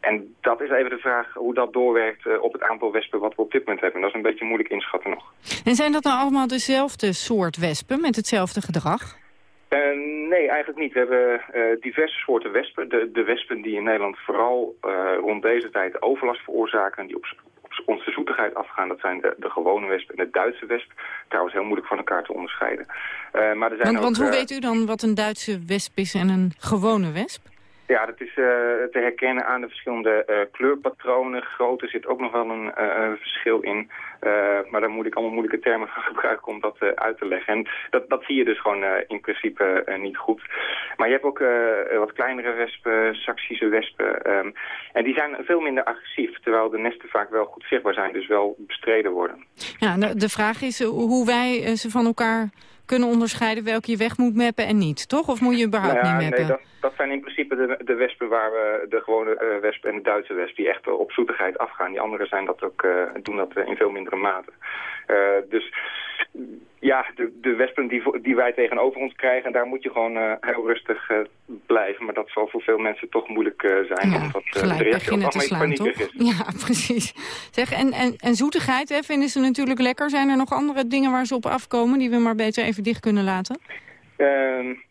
En dat is even de vraag hoe dat doorwerkt op het aantal wespen wat we op dit moment hebben. Dat is een beetje moeilijk inschatten nog. En zijn dat nou allemaal dezelfde soort wespen met hetzelfde gedrag? Uh, nee, eigenlijk niet. We hebben uh, diverse soorten wespen. De, de wespen die in Nederland vooral uh, rond deze tijd overlast veroorzaken... en die op, op onze zoetigheid afgaan, dat zijn de, de gewone wesp en de Duitse wesp. Trouwens heel moeilijk van elkaar te onderscheiden. maar er zijn want, ook, want hoe weet u dan wat een Duitse wesp is en een gewone wesp? Ja, dat is uh, te herkennen aan de verschillende uh, kleurpatronen. Grootte zit ook nog wel een uh, verschil in. maar daar moet ik allemaal moeilijke termen gaan gebruiken om dat uit te leggen. En dat, dat zie je dus gewoon in principe niet goed. Maar je hebt ook wat kleinere wespen, saxische wespen. Um, en die zijn veel minder agressief, terwijl de nesten vaak wel goed zichtbaar zijn. Dus wel bestreden worden. Ja, de vraag is hoe wij ze van elkaar kunnen onderscheiden welke je weg moet mappen en niet, toch? Of moet je überhaupt nou ja, niet mappen? Nee, dat, dat zijn in principe de, de wespen waar we, de gewone uh, wesp en de Duitse wesp, die echt op zoetigheid afgaan. Die anderen zijn dat ook, uh, doen dat in veel mindere mate. Uh, dus ja, de, de wespen die, die wij tegenover ons krijgen, daar moet je gewoon uh, heel rustig uh, blijven. Maar dat zal voor veel mensen toch moeilijk uh, zijn. Ja, omdat de reactie te slaan, paniek toch? is. Ja, precies. Zeg, en, en, en zoetigheid hè, vinden ze natuurlijk lekker. Zijn er nog andere dingen waar ze op afkomen die we maar beter even dicht kunnen laten? Uh,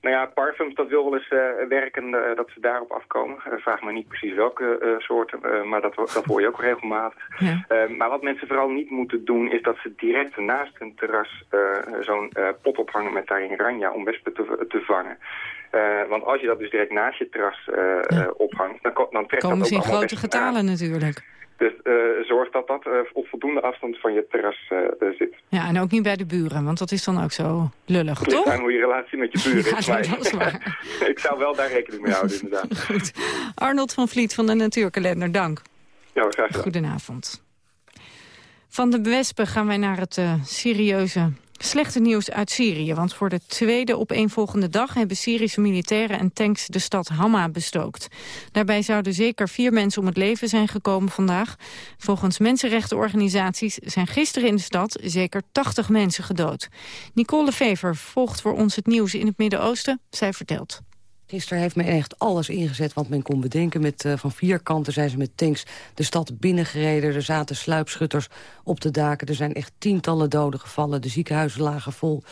nou ja, parfums, dat wil wel eens uh, werken uh, dat ze daarop afkomen. Uh, vraag me niet precies welke soorten, maar dat, dat hoor je ook regelmatig. Ja. maar wat mensen vooral niet moeten doen, is dat ze direct naast een terras zo'n pot ophangen met daarin ranja om wespen te, te vangen. want als je dat dus direct naast je terras ja. ophangt, dan, dan trekt Komen dat ze ook in allemaal grote getalen natuurlijk. Dus uh, zorg dat dat uh, op voldoende afstand van je terras uh, zit. Ja, en ook niet bij de buren, want dat is dan ook zo lullig, Het toch? aan hoe je relatie met je buren Ja, is. maar- dat is waar. ik zou wel daar rekening mee houden, inderdaad. Goed. Arnold van Vliet van de Natuurkalender, dank. Ja, graag gedaan. Goedenavond. Van de wespen gaan wij naar het uh, serieuze slechte nieuws uit Syrië. Want voor de tweede opeenvolgende dag hebben Syrische militairen en tanks de stad Hama bestookt. Daarbij zouden zeker vier mensen om het leven zijn gekomen vandaag. Volgens mensenrechtenorganisaties zijn gisteren in de stad zeker 80 mensen gedood. Nicole Fever volgt voor ons het nieuws in het Midden-Oosten. Zij vertelt. Gisteren heeft men echt alles ingezet wat men kon bedenken. Met, uh, van vier kanten zijn ze met tanks de stad binnengereden. Er zaten sluipschutters op de daken. Er zijn echt tientallen doden gevallen. De ziekenhuizen lagen vol.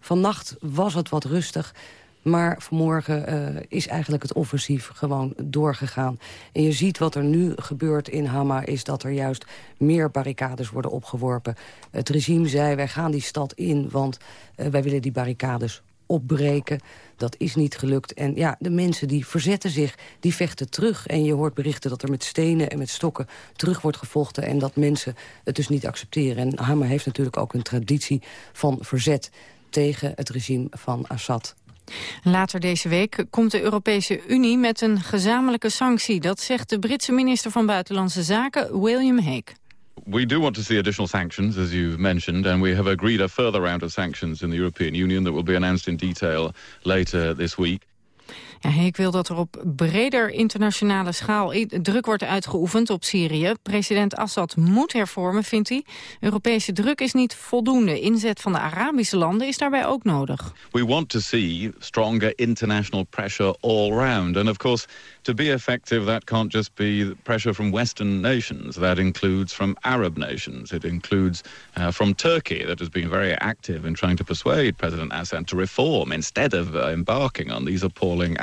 Vannacht was het wat rustig. Maar vanmorgen uh, is eigenlijk het offensief gewoon doorgegaan. En je ziet wat er nu gebeurt in Hama... is dat er juist meer barricades worden opgeworpen. Het regime zei, wij gaan die stad in... want uh, wij willen die barricades opbreken. Dat is niet gelukt. En ja, de mensen die verzetten zich, die vechten terug. En je hoort berichten dat er met stenen en met stokken terug wordt gevochten... en dat mensen het dus niet accepteren. En Hama heeft natuurlijk ook een traditie van verzet... tegen het regime van Assad. Later deze week komt de Europese Unie met een gezamenlijke sanctie. Dat zegt de Britse minister van Buitenlandse Zaken, William Hague. We do want to see additional sanctions, as you've mentioned, and we have agreed a further round of sanctions in the European Union that will be announced in detail later this week. Ik wil dat er op breder internationale schaal druk wordt uitgeoefend op Syrië. President Assad moet hervormen, vindt hij. Europese druk is niet voldoende. Inzet van de Arabische landen is daarbij ook nodig. We want to see stronger international pressure all round. And of course, to be effective, that can't just be pressure from Western nations. That includes from Arab nations. It includes uh, from Turkey, that has been very active in trying to persuade President Assad to reform instead of uh, embarking on these appalling.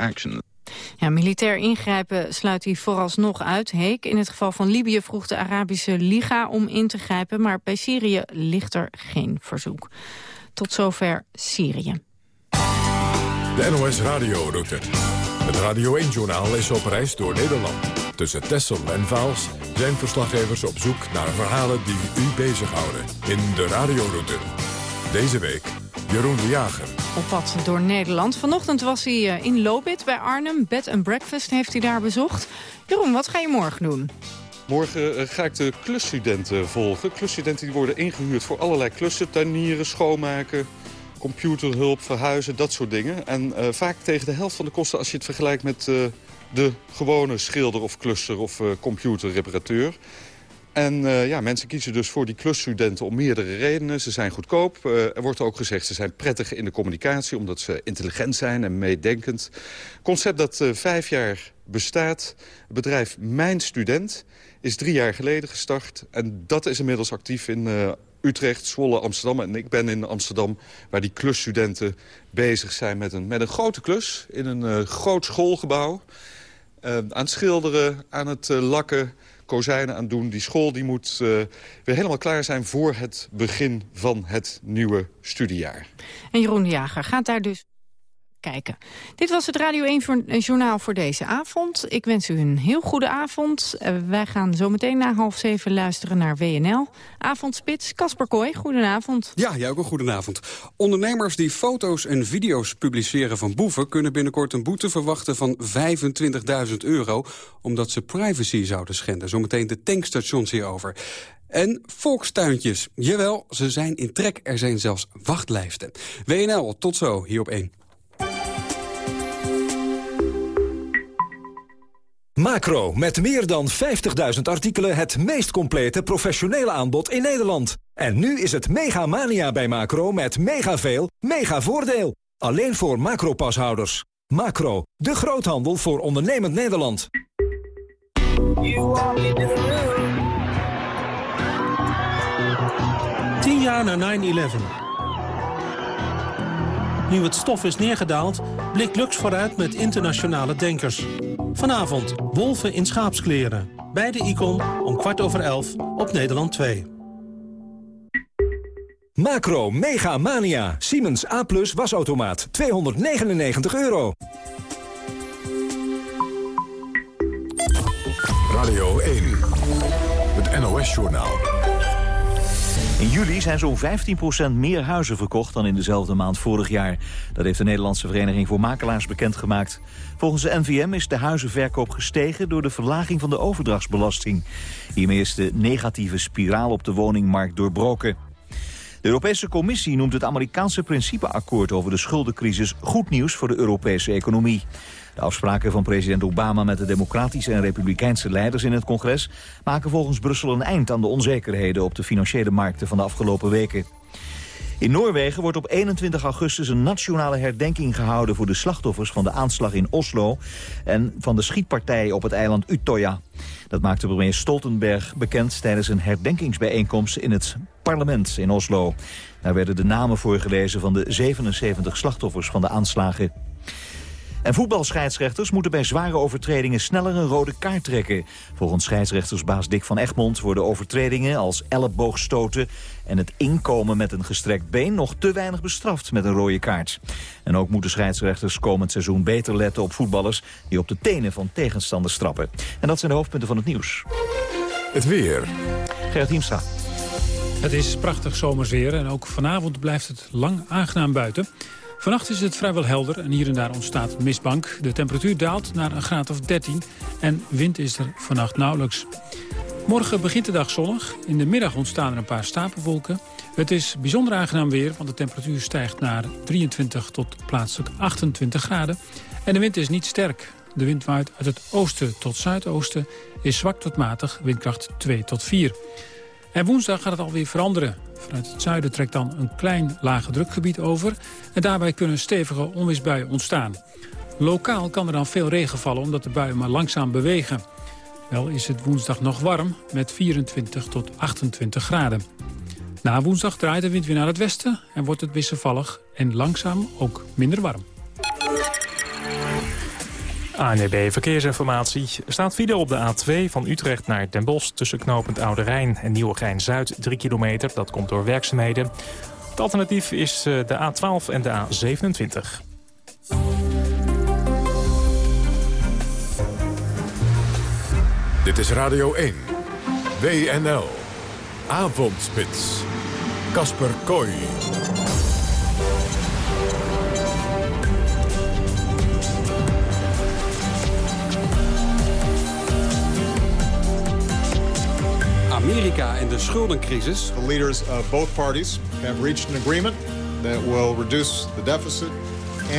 Ja, militair ingrijpen sluit hij vooralsnog uit. Heek, in het geval van Libië vroeg de Arabische Liga om in te grijpen... maar bij Syrië ligt er geen verzoek. Tot zover Syrië. De NOS Radioroute. Het Radio 1-journaal is op reis door Nederland. Tussen Texel en Vaals zijn verslaggevers op zoek naar verhalen die u bezighouden. In de Radioroute. Deze week Jeroen de Jager. Op pad door Nederland. Vanochtend was hij eh, in Lobit bij Arnhem. Bed and breakfast heeft hij daar bezocht. Jeroen, wat ga je morgen doen? Morgen eh, ga ik de klusstudenten volgen. Klusstudenten die worden ingehuurd voor allerlei klussen. Tuinieren, schoonmaken, computerhulp, verhuizen, dat soort dingen. En uh, vaak tegen de helft van de kosten als je het vergelijkt met uh, de gewone schilder of klusser of uh, computerreparateur. En uh, ja, mensen kiezen dus voor die klusstudenten om meerdere redenen. Ze zijn goedkoop. Uh, er wordt ook gezegd ze zijn prettig in de communicatie... omdat ze intelligent zijn en meedenkend. Concept dat uh, vijf jaar bestaat. Het bedrijf Mijn Student is drie jaar geleden gestart. En dat is inmiddels actief in Utrecht, Zwolle, Amsterdam. En ik ben in Amsterdam waar die klusstudenten bezig zijn met een, met een grote klus... in een groot schoolgebouw. aan het schilderen, aan het lakken kozijnen aan doen. Die school die moet uh, weer helemaal klaar zijn voor het begin van het nieuwe studiejaar. En Jeroen Jager gaat daar dus kijken. Dit was het Radio 1 Journaal voor deze avond. Ik wens u een heel goede avond. Uh, wij gaan zo meteen na half zeven luisteren naar WNL. Avondspits, Kasper Kooi, goedenavond. Ja, jij ook een goedenavond. Ondernemers die foto's en video's publiceren van boeven... kunnen binnenkort een boete verwachten van 25.000 euro... omdat ze privacy zouden schenden. Zometeen de tankstations hierover. En volkstuintjes. Jawel, ze zijn in trek. Er zijn zelfs wachtlijsten. WNL, tot zo, hier op 1. Macro, met meer dan 50.000 artikelen het meest complete professionele aanbod in Nederland. En nu is het mega mania bij Macro met mega veel, mega voordeel. Alleen voor Macro-pashouders. Macro, de groothandel voor ondernemend Nederland. Tien jaar na 9-11. Nu het stof is neergedaald, blikt Lux vooruit met internationale denkers. Vanavond Wolven in schaapskleren. Bij de Icon om kwart over elf op Nederland 2. Macro Mega Mania. Siemens A Plus wasautomaat. 299 euro. Radio 1. Het NOS-journaal. In juli zijn zo'n 15% meer huizen verkocht dan in dezelfde maand vorig jaar. Dat heeft de Nederlandse Vereniging voor Makelaars bekendgemaakt. Volgens de NVM is de huizenverkoop gestegen door de verlaging van de overdrachtsbelasting. Hiermee is de negatieve spiraal op de woningmarkt doorbroken. De Europese Commissie noemt het Amerikaanse principeakkoord over de schuldencrisis goed nieuws voor de Europese economie. De afspraken van president Obama met de democratische en republikeinse leiders in het congres maken volgens Brussel een eind aan de onzekerheden op de financiële markten van de afgelopen weken. In Noorwegen wordt op 21 augustus een nationale herdenking gehouden voor de slachtoffers van de aanslag in Oslo en van de schietpartij op het eiland Utøya. Dat maakte premier Stoltenberg bekend tijdens een herdenkingsbijeenkomst in het parlement in Oslo. Daar werden de namen voorgelezen van de 77 slachtoffers van de aanslagen. En voetbalscheidsrechters moeten bij zware overtredingen sneller een rode kaart trekken. Volgens scheidsrechtersbaas Dick van Egmond worden overtredingen als elleboogstoten en het inkomen met een gestrekt been nog te weinig bestraft met een rode kaart. En ook moeten scheidsrechters komend seizoen beter letten op voetballers die op de tenen van tegenstanders trappen. En dat zijn de hoofdpunten van het nieuws. Het weer. Gerrit Hiemstra. Het is prachtig zomersweer en ook vanavond blijft het lang aangenaam buiten. Vannacht is het vrijwel helder en hier en daar ontstaat mistbank. De temperatuur daalt naar een graad of 13 en wind is er vannacht nauwelijks. Morgen begint de dag zonnig. In de middag ontstaan er een paar stapelwolken. Het is bijzonder aangenaam weer, want de temperatuur stijgt naar 23 tot plaatselijk 28 graden. En de wind is niet sterk. De wind waait uit het oosten tot zuidoosten, is zwak tot matig, windkracht 2 tot 4. En woensdag gaat het alweer veranderen. Vanuit het zuiden trekt dan een klein lage drukgebied over... en daarbij kunnen stevige onweersbuien ontstaan. Lokaal kan er dan veel regen vallen omdat de buien maar langzaam bewegen. Wel is het woensdag nog warm met 24 tot 28 graden. Na woensdag draait de wind weer naar het westen en wordt het wisselvallig... en langzaam ook minder warm. ANB Verkeersinformatie. Er staat file op de A2 van Utrecht naar Den Bosch... tussen knooppunt Oude Rijn en Nieuwegein-Zuid, 3 kilometer. Dat komt door werkzaamheden. Het alternatief is eh, de A12 en de A27. Dit is Radio 1. WNL. Avondspits. Kasper Kooi. Amerika en de schuldencrisis. The leaders of both parties have reached an agreement that will reduce the deficit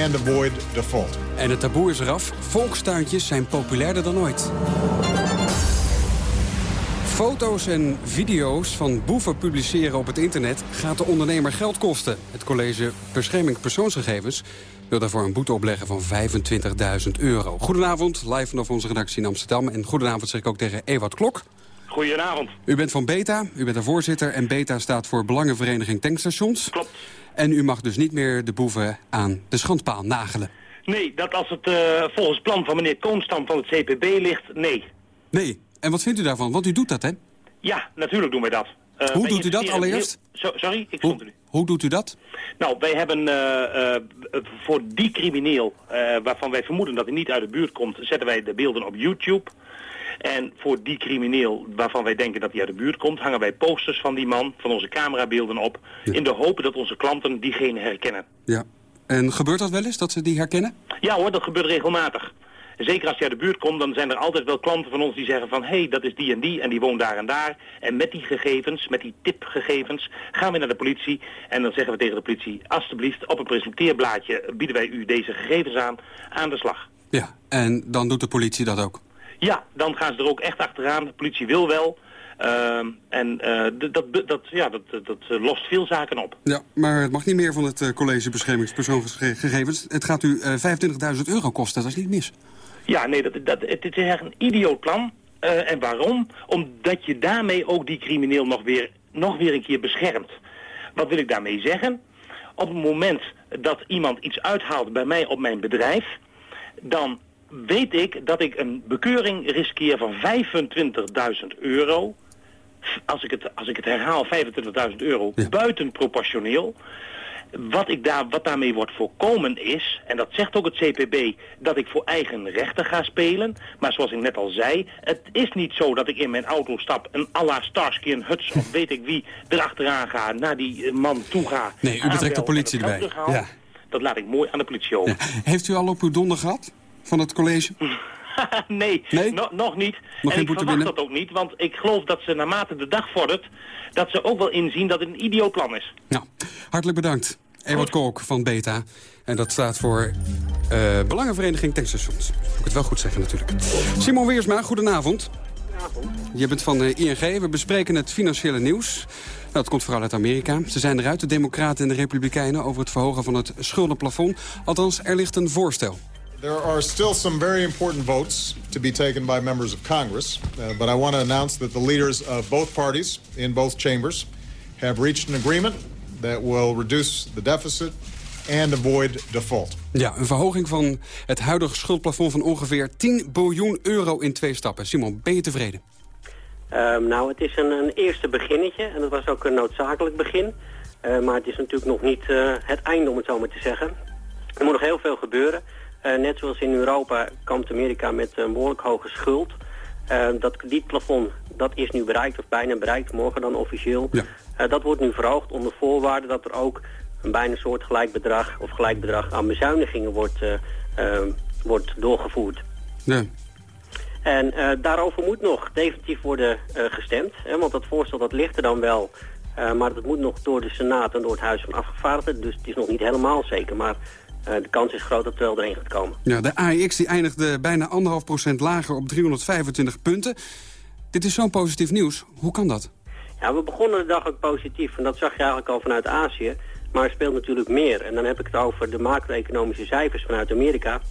and avoid default. En het taboe is eraf. Volkstuintjes zijn populairder dan ooit. Foto's en video's van boeven publiceren op het internet gaat de ondernemer geld kosten. Het college Bescherming Persoonsgegevens wil daarvoor een boete opleggen van 25.000 euro. Goedenavond, live vanaf onze redactie in Amsterdam. En goedenavond zeg ik ook tegen Ewart Klok. Goedenavond. U bent van Beta, u bent de voorzitter en Beta staat voor Belangenvereniging Tankstations. Klopt. En u mag dus niet meer de boeven aan de schandpaal nagelen. Nee, dat als het uh, volgens plan van meneer Koonstam van het CPB ligt, nee. Nee, en wat vindt u daarvan? Want u doet dat, hè? Ja, natuurlijk doen wij dat. Uh, Hoe doet u dat allereerst? Heel... So, sorry, ik stond er nu. Hoe doet u dat? Nou, wij hebben uh, uh, voor die crimineel, waarvan wij vermoeden dat hij niet uit de buurt komt, zetten wij de beelden op YouTube. En voor die crimineel waarvan wij denken dat hij uit de buurt komt, hangen wij posters van die man, van onze camerabeelden op, ja. in de hoop dat onze klanten diegene herkennen. Ja. En gebeurt dat wel eens, dat ze die herkennen? Ja hoor, dat gebeurt regelmatig. Zeker als je uit de buurt komt, dan zijn er altijd wel klanten van ons die zeggen van... hé, hey, dat is die en die en die woont daar en daar. En met die gegevens, met die tipgegevens, gaan we naar de politie. En dan zeggen we tegen de politie, alstublieft, op een presenteerblaadje bieden wij u deze gegevens aan, aan de slag. Ja, en dan doet de politie dat ook? Ja, dan gaan ze er ook echt achteraan. De politie wil wel. Uh, en uh, dat, dat, ja, dat, dat lost veel zaken op. Ja, maar het mag niet meer van het uh, College Beschermingspersoonsgegevens. Het gaat u 25.000 euro kosten, dat is niet mis. Ja, nee, dat, dat, het, het is echt een idioot plan. Uh, en waarom? Omdat je daarmee ook die crimineel nog weer, nog weer een keer beschermt. Wat wil ik daarmee zeggen? Op het moment dat iemand iets uithaalt bij mij op mijn bedrijf... dan weet ik dat ik een bekeuring riskeer van 25.000 euro. Als ik het, als ik het herhaal, 25.000 euro, ja. buitenproportioneel. Wat, ik daar, wat daarmee wordt voorkomen is, en dat zegt ook het CPB, dat ik voor eigen rechten ga spelen. Maar zoals ik net al zei, het is niet zo dat ik in mijn auto stap, een à la Starsky en Huts of weet ik wie, erachteraan ga, naar die man toe ga. Nee, u betrekt de politie erbij. Ja. Dat laat ik mooi aan de politie over. Ja. Heeft u al op uw donder gehad van het college? nee, nee? No, nog niet. Nog en ik verwacht binnen? dat ook niet, want ik geloof dat ze naarmate de dag vordert... dat ze ook wel inzien dat het een idioot plan is. Nou, hartelijk bedankt. Ewart Kolk van Beta. En dat staat voor uh, Belangenvereniging Tankstations. Moet ik het wel goed zeggen natuurlijk. Simon Weersma, goedenavond. Goedenavond. Je bent van de ING. We bespreken het financiële nieuws. Nou, dat komt vooral uit Amerika. Ze zijn eruit, de Democraten en de Republikeinen... over het verhogen van het schuldenplafond. Althans, er ligt een voorstel. There are still some very important votes to be taken by members of Congress. Uh, but I want to announce that the leaders of both parties in both chambers have reached an agreement that will reduce the deficit and avoid default. Ja, een verhoging van het huidige schuldplafond van ongeveer 10 biljoen euro in twee stappen. Simon, ben je tevreden? Um, nou, het is een, een, eerste beginnetje en dat was ook een noodzakelijk begin. Uh, maar het is natuurlijk nog niet uh, het einde, om het zo maar te zeggen. Er moet nog heel veel gebeuren. Uh, net zoals in Europa kampt Amerika met een behoorlijk hoge schuld. Uh, dat kredietplafond dat is nu bereikt, of bijna bereikt, morgen dan officieel. Ja. Uh, dat wordt nu verhoogd onder voorwaarde dat er ook een bijna soort gelijk bedrag of gelijk bedrag aan bezuinigingen wordt, wordt doorgevoerd. Ja. En daarover moet nog definitief worden gestemd, hè, want dat voorstel dat ligt er dan wel. maar dat moet nog door de Senaat en door het Huis van Afgevaardigden, dus het is nog niet helemaal zeker. Maar uh, de kans is groot dat het wel erin gaat komen. Ja, de AEX die eindigde bijna anderhalf procent lager op 325 punten. Dit is zo'n positief nieuws. Hoe kan dat? Ja, we begonnen de dag ook positief. En dat zag je eigenlijk al vanuit Azië. Maar er speelt natuurlijk meer. En dan heb ik het over de macro-economische cijfers vanuit Amerika.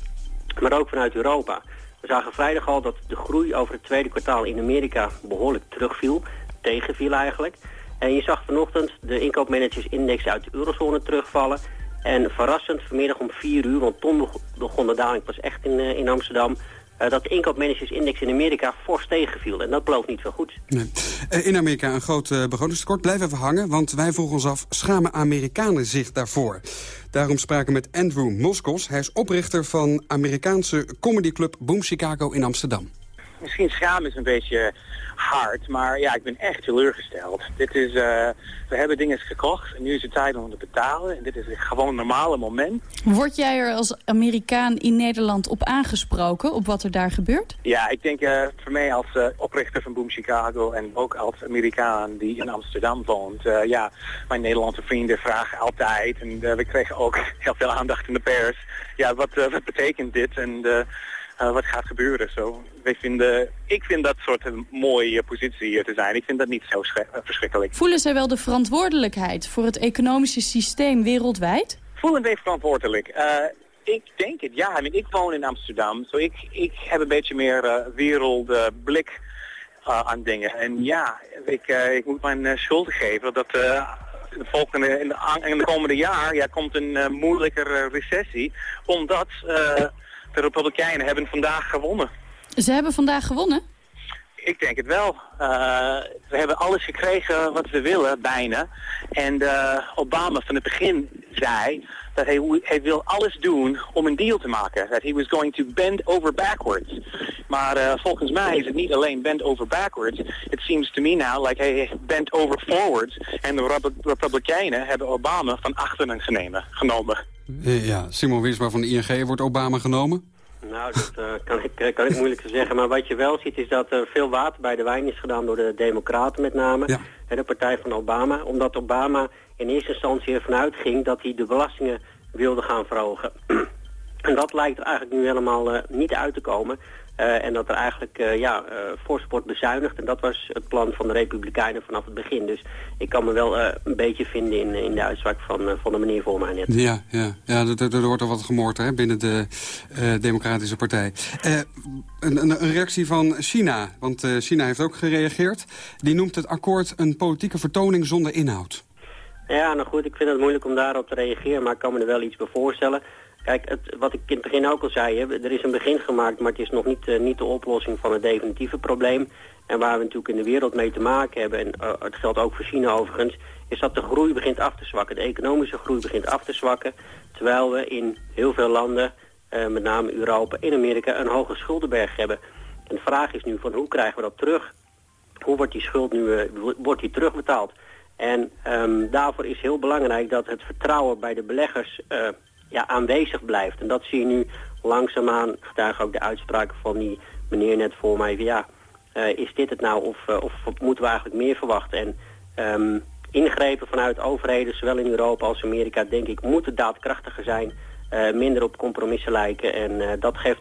Maar ook vanuit Europa. We zagen vrijdag al dat de groei over het tweede kwartaal in Amerika behoorlijk terugviel. Tegenviel eigenlijk. En je zag vanochtend de inkoopmanagersindex uit de eurozone terugvallen. En verrassend, vanmiddag om 4 uur, want toen begon de daling pas echt in, uh, in Amsterdam... Uh, dat de inkoopmanagersindex in Amerika fors tegenviel. En dat belooft niet veel goed. Nee. Uh, in Amerika een groot begrotingstekort. Blijf even hangen, want wij vroegen ons af... schamen Amerikanen zich daarvoor? Daarom spraken we met Andrew Moskos. Hij is oprichter van Amerikaanse comedyclub Boom Chicago in Amsterdam. Misschien schaam is een beetje hard, maar ja, ik ben echt teleurgesteld. Dit is, uh, we hebben dingen gekocht en nu is het tijd om te betalen. En dit is gewoon een normale moment. Word jij er als Amerikaan in Nederland op aangesproken, op wat er daar gebeurt? Ja, ik denk uh, voor mij als uh, oprichter van Boom Chicago en ook als Amerikaan die in Amsterdam woont. ja, mijn Nederlandse vrienden vragen altijd en we kregen ook heel veel aandacht in de pers. Ja, wat, wat betekent dit? En wat gaat gebeuren. Zo. Wij vinden, ik vind dat soort een mooie positie hier te zijn. Ik vind dat niet zo eh, verschrikkelijk. Voelen zij wel de verantwoordelijkheid voor het economische systeem wereldwijd? Voelen wij verantwoordelijk? Uh, ik denk het, ja. I mean, ik woon in Amsterdam, zo ik, ik heb een beetje meer uh, wereldblik uh, aan dingen. En ja, ik, ik moet mijn schuld geven dat de volgende, in, de, in de komende jaar ja, komt een moeilijker recessie, omdat de Republikeinen hebben vandaag gewonnen. Ze hebben vandaag gewonnen? Ik denk het wel. Uh, we hebben alles gekregen wat we willen, bijna. En uh, Obama van het begin zei dat hij, hij wil alles doen om een deal te maken. Dat he was going to bend over backwards. Maar uh, volgens mij is het niet alleen bend over backwards. It seems to me now like hij bent over forwards. En de Republikeinen hebben Obama van achteren genomen. Ja, Simon Wiesma van de ING wordt Obama genomen? Nou, dat uh, kan, ik, eh, kan ik moeilijk zeggen. Maar wat je wel ziet is dat er veel water bij de wijn is gedaan door de democraten met name. Ja. de partij van Obama. Omdat Obama in eerste instantie ervan uitging dat hij de belastingen wilde gaan verhogen. en dat lijkt er eigenlijk nu helemaal uh, niet uit te komen. Uh, en dat er eigenlijk uh, ja, fors wordt bezuinigd. En dat was het plan van de Republikeinen vanaf het begin. Dus ik kan me wel een beetje vinden in, in de uitspraak van, van de meneer voor net. Ja, ja, ja er, wordt al wat gemoord hè, binnen de Democratische Partij. Een, een, reactie van China, want China heeft ook gereageerd. Die noemt het akkoord een politieke vertoning zonder inhoud. Ja, nou goed, ik vind het moeilijk om daarop te reageren, maar ik kan me er wel iets bij voorstellen. Kijk, het, wat ik in het begin ook al zei, er is een begin gemaakt, maar het is nog niet, uh, niet de oplossing van het definitieve probleem. En waar we natuurlijk in de wereld mee te maken hebben, en uh, het geldt ook voor China overigens, is dat de groei begint af te zwakken. De economische groei begint af te zwakken, terwijl we in heel veel landen, uh, met name Europa en Amerika, een hoge schuldenberg hebben. En de vraag is nu van hoe krijgen we dat terug? Hoe wordt die schuld nu wordt die terugbetaald? En um, daarvoor is heel belangrijk dat het vertrouwen bij de beleggers ja, aanwezig blijft. En dat zie je nu langzaamaan, getuigen ook de uitspraken van die meneer net voor mij. Ja, uh, is dit het nou of, uh, of moeten we eigenlijk meer verwachten? En um, ingrepen vanuit overheden, zowel in Europa als Amerika, denk ik, moeten daadkrachtiger zijn. Minder op compromissen lijken. En dat geeft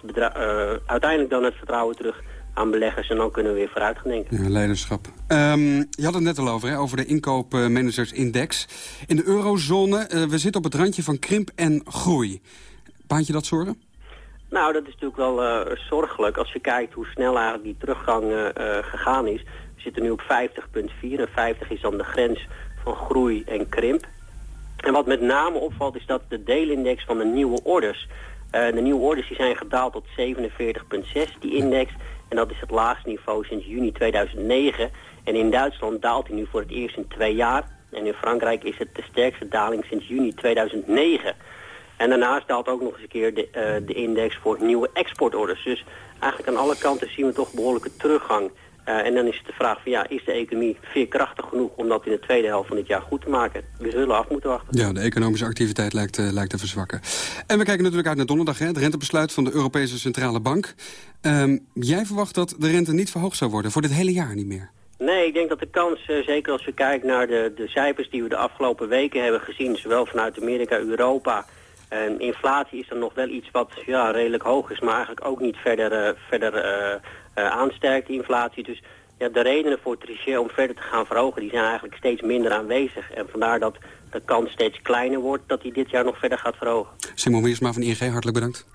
uiteindelijk dan het vertrouwen terug aan beleggers en dan kunnen we weer vooruit gaan denken. Ja, leiderschap. Um, je had het net al over, hè, over de inkoopmanagersindex. In de eurozone, uh, we zitten op het randje van krimp en groei. Baant je dat zorgen? Nou, dat is natuurlijk wel uh, zorgelijk als je kijkt hoe snel eigenlijk die teruggang uh, gegaan is. We zitten nu op 50,4 en 50 is dan de grens van groei en krimp. En wat met name opvalt is dat de deelindex van de nieuwe orders... de nieuwe orders die zijn gedaald tot 47,6, die index. En dat is het laagste niveau sinds juni 2009. En in Duitsland daalt hij nu voor het eerst in twee jaar. En in Frankrijk is het de sterkste daling sinds juni 2009. En daarnaast daalt ook nog eens een keer de, uh, de index voor nieuwe exportorders. Dus eigenlijk aan alle kanten zien we toch behoorlijke teruggang. Uh, en dan is het de vraag van ja, is de economie veerkrachtig genoeg om dat in de tweede helft van dit jaar goed te maken? We zullen af moeten wachten. Ja, de economische activiteit lijkt, uh, lijkt te verzwakken. En we kijken natuurlijk uit naar donderdag, hè, het rentebesluit van de Europese Centrale Bank. Um, jij verwacht dat de rente niet verhoogd zou worden, voor dit hele jaar niet meer? Nee, ik denk dat de kans, uh, zeker als we kijken naar de, de cijfers die we de afgelopen weken hebben gezien, zowel vanuit Amerika, Europa... En inflatie is dan nog wel iets wat ja, redelijk hoog is, maar eigenlijk ook niet verder, verder uh, aansterkt, die inflatie. Dus ja, de redenen voor Trichet om verder te gaan verhogen, die zijn eigenlijk steeds minder aanwezig. En vandaar dat de kans steeds kleiner wordt dat hij dit jaar nog verder gaat verhogen. Simon Wiersma van ING, hartelijk bedankt.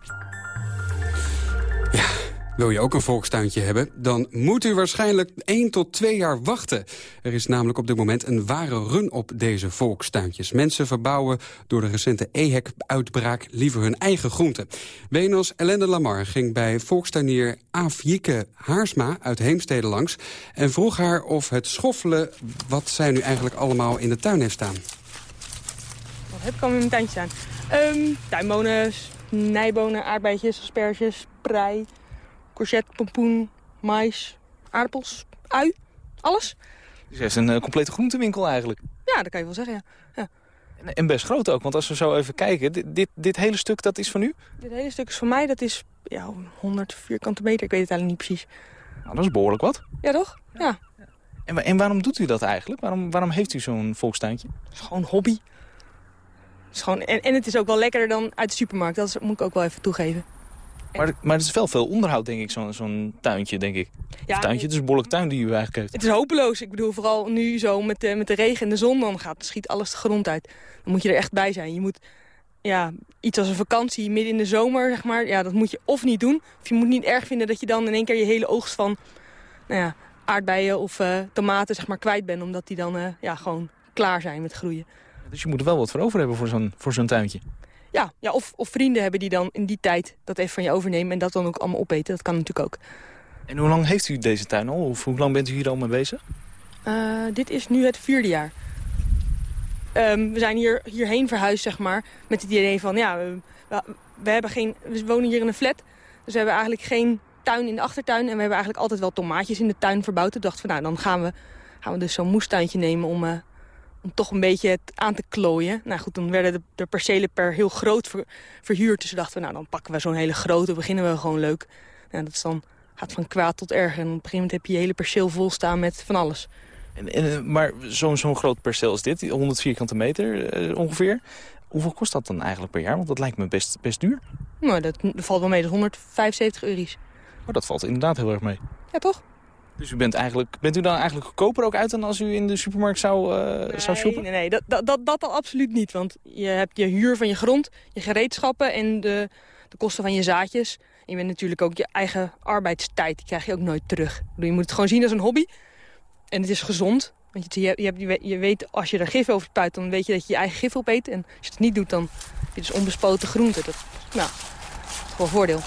Wil je ook een volkstuintje hebben? Dan moet u waarschijnlijk 1 tot 2 jaar wachten. Er is namelijk op dit moment een ware run op deze volkstuintjes. Mensen verbouwen door de recente EHEC-uitbraak liever hun eigen groenten. Wenos Ellende Lamar ging bij volkstuinier Afjike Haarsma uit Heemstede langs... en vroeg haar of het schoffelen wat zij nu eigenlijk allemaal in de tuin heeft staan. Wat heb ik allemaal in mijn tuintje staan? Um, nijbonen, aardbeidjes, asperges, prei courgette, pompoen, mais, aardappels, ui, alles. Dus het is een uh, complete groentewinkel eigenlijk. Ja, dat kan je wel zeggen, ja. ja. En, en, best groot ook, want als we zo even kijken... Dit, dit, dit, hele stuk, dat is van u? Dit hele stuk is van mij, dat is ja, 100 vierkante meter. Ik weet het eigenlijk niet precies. Nou, dat is behoorlijk wat. Ja, toch? Ja. En, en waarom doet u dat eigenlijk? Waarom, waarom heeft u zo'n volkstuintje? Het is gewoon hobby. Het is gewoon, en, en het is ook wel lekkerder dan uit de supermarkt. Dat moet ik ook wel even toegeven. Maar, maar het is wel veel onderhoud, denk ik, zo'n zo'n tuintje, denk ik. Ja, of tuintje, het is een behoorlijk tuin die u eigenlijk heeft. Het is hopeloos. Ik bedoel, vooral nu zo met de, met de regen en de zon, dan gaat, schiet alles de grond uit. Dan moet je er echt bij zijn. Je moet, ja, iets als een vakantie midden in de zomer, zeg maar, ja, dat moet je of niet doen. Of je moet niet erg vinden dat je dan in één keer je hele oogst van, nou ja, aardbeien of uh, tomaten, zeg maar, kwijt bent. Omdat die dan, uh, ja, gewoon klaar zijn met groeien. Dus je moet er wel wat voor over hebben voor zo'n voor zo'n tuintje. Ja, ja of, of vrienden hebben die dan in die tijd dat even van je overnemen... en dat dan ook allemaal opeten. Dat kan natuurlijk ook. En hoe lang heeft u deze tuin al? Of hoe lang bent u hier al mee bezig? Uh, dit is nu het vierde jaar. Um, we zijn hier, hierheen verhuisd, zeg maar, met het idee van... ja, we, we, hebben geen, we wonen hier in een flat, dus we hebben eigenlijk geen tuin in de achtertuin... en we hebben eigenlijk altijd wel tomaatjes in de tuin verbouwd. Toen dachten we, nou, dan gaan we, gaan we dus zo'n moestuintje nemen... om, uh, om toch een beetje het aan te klooien. Nou goed, dan werden de, de percelen per heel groot ver, verhuurd. Dus we dachten, nou, dan pakken we zo'n hele grote, beginnen we gewoon leuk. Nou, dat is dan, gaat van kwaad tot erg. En op een gegeven moment heb je je hele perceel vol staan met van alles. En, en, maar zo'n zo'n groot perceel is dit, 100 vierkante meter uh, ongeveer. Hoeveel kost dat dan eigenlijk per jaar? Want dat lijkt me best, best duur. Nou, dat, dat valt wel mee, dat is 175 euro's. Oh, dat valt inderdaad heel erg mee. Ja, toch? Dus u bent, eigenlijk, bent u dan eigenlijk goedkoper ook uit dan als u in de supermarkt zou, uh, nee, zou shoppen? Nee, nee, dat, dat, dat, dat al absoluut niet. Want je hebt je huur van je grond, je gereedschappen en de, de kosten van je zaadjes. En je bent natuurlijk ook je eigen arbeidstijd, die krijg je ook nooit terug. Je moet het gewoon zien als een hobby. En het is gezond. Want je, je, hebt, je weet, als je er gif over spuit, dan weet je dat je je eigen gif opeet. En als je het niet doet, dan heb je dus onbespoten groenten. Dat, nou, dat is gewoon voordeel.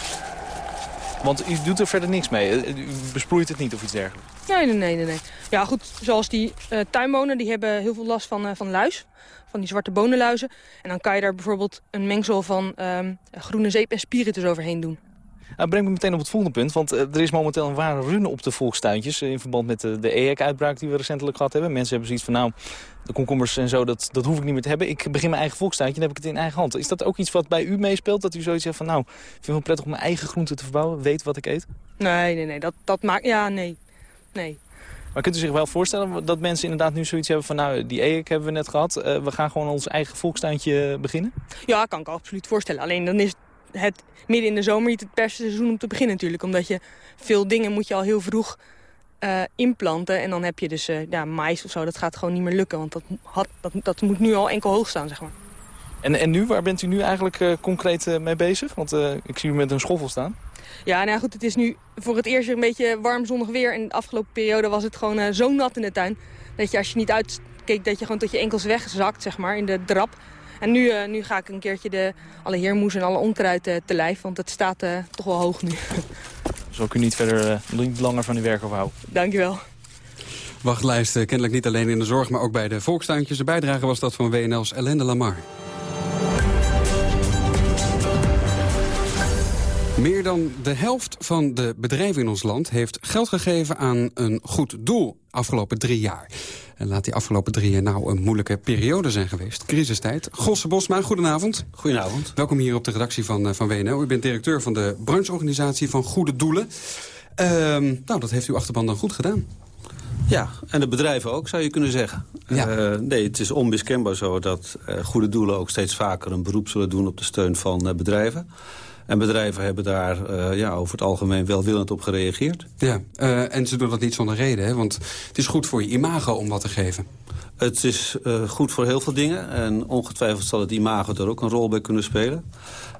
Want u doet er verder niks mee? U besproeit het niet of iets dergelijks? Nee, nee, nee. nee. Ja, goed, zoals die uh, tuinbonen, die hebben heel veel last van, uh, van luis. Van die zwarte bonenluizen. En dan kan je daar bijvoorbeeld een mengsel van um, groene zeep en spiritus overheen doen. Nou, breng me meteen op het volgende punt. Want uh, er is momenteel een ware run op de volkstuintjes... in verband met de, de EHEC-uitbraak die we recentelijk gehad hebben. Mensen hebben zoiets van, nou, de komkommers en zo, dat, dat hoef ik niet meer te hebben. Ik begin mijn eigen volkstuintje, dan heb ik het in eigen hand. Is dat ook iets wat bij u meespeelt? Dat u zoiets zegt van, nou, ik vind het wel prettig om mijn eigen groenten te verbouwen. Weet wat ik eet? Nee, nee, nee. Dat, dat maakt... Ja, nee. Nee. Maar kunt u zich wel voorstellen dat mensen inderdaad nu zoiets hebben van... nou, die EHEC hebben we net gehad. Uh, we gaan gewoon ons eigen volkstuintje beginnen? Ja, kan ik absoluut voorstellen. Alleen dan is het midden in de zomer niet het beste seizoen om te beginnen natuurlijk. Omdat je veel dingen moet je al heel vroeg uh, inplanten. En dan heb je dus uh, ja, mais of zo. Dat gaat gewoon niet meer lukken. Want dat, had, dat, dat moet nu al enkel hoog staan, zeg maar. En, en nu, waar bent u nu eigenlijk uh, concreet mee bezig? Want ik zie u met een schoffel staan. Ja, nou goed, het is nu voor het eerst een beetje warm zonnig weer. En de afgelopen periode was het gewoon zo nat in de tuin. Dat je als je niet uitkeek, dat je gewoon tot je enkels wegzakt, zeg maar, in de drap. En nu, uh, nu ga ik een keertje de, alle heermoes en alle onkruid uh, te lijf, want het staat uh, toch wel hoog nu. Zal ik u niet verder niet langer van uw werk afhouden? Dankjewel. Wachtlijsten kennelijk niet alleen in de zorg, maar ook bij de volkstuintjes. De bijdrage was dat van WNL's Ellende Lamar. Meer dan de helft van de bedrijven in ons land heeft geld gegeven aan een goed doel afgelopen drie jaar. En laat die afgelopen drie jaar nou een moeilijke periode zijn geweest. Crisistijd. Gosse Bosma, goedenavond. Goedenavond. Welkom hier op de redactie van, uh, van WNL. U bent directeur van de brancheorganisatie van Goede Doelen. Uh, nou, dat heeft uw achterban dan goed gedaan. Ja, en de bedrijven ook, zou je kunnen zeggen. Ja. Uh, nee, het is onmiskenbaar zo dat uh, goede doelen ook steeds vaker een beroep zullen doen op de steun van bedrijven. En bedrijven hebben daar uh, ja, over het algemeen welwillend op gereageerd. Ja, uh, en ze doen dat niet zonder reden, hè? want het is goed voor je imago om wat te geven. Het is uh, goed voor heel veel dingen. En ongetwijfeld zal het imago er ook een rol bij kunnen spelen.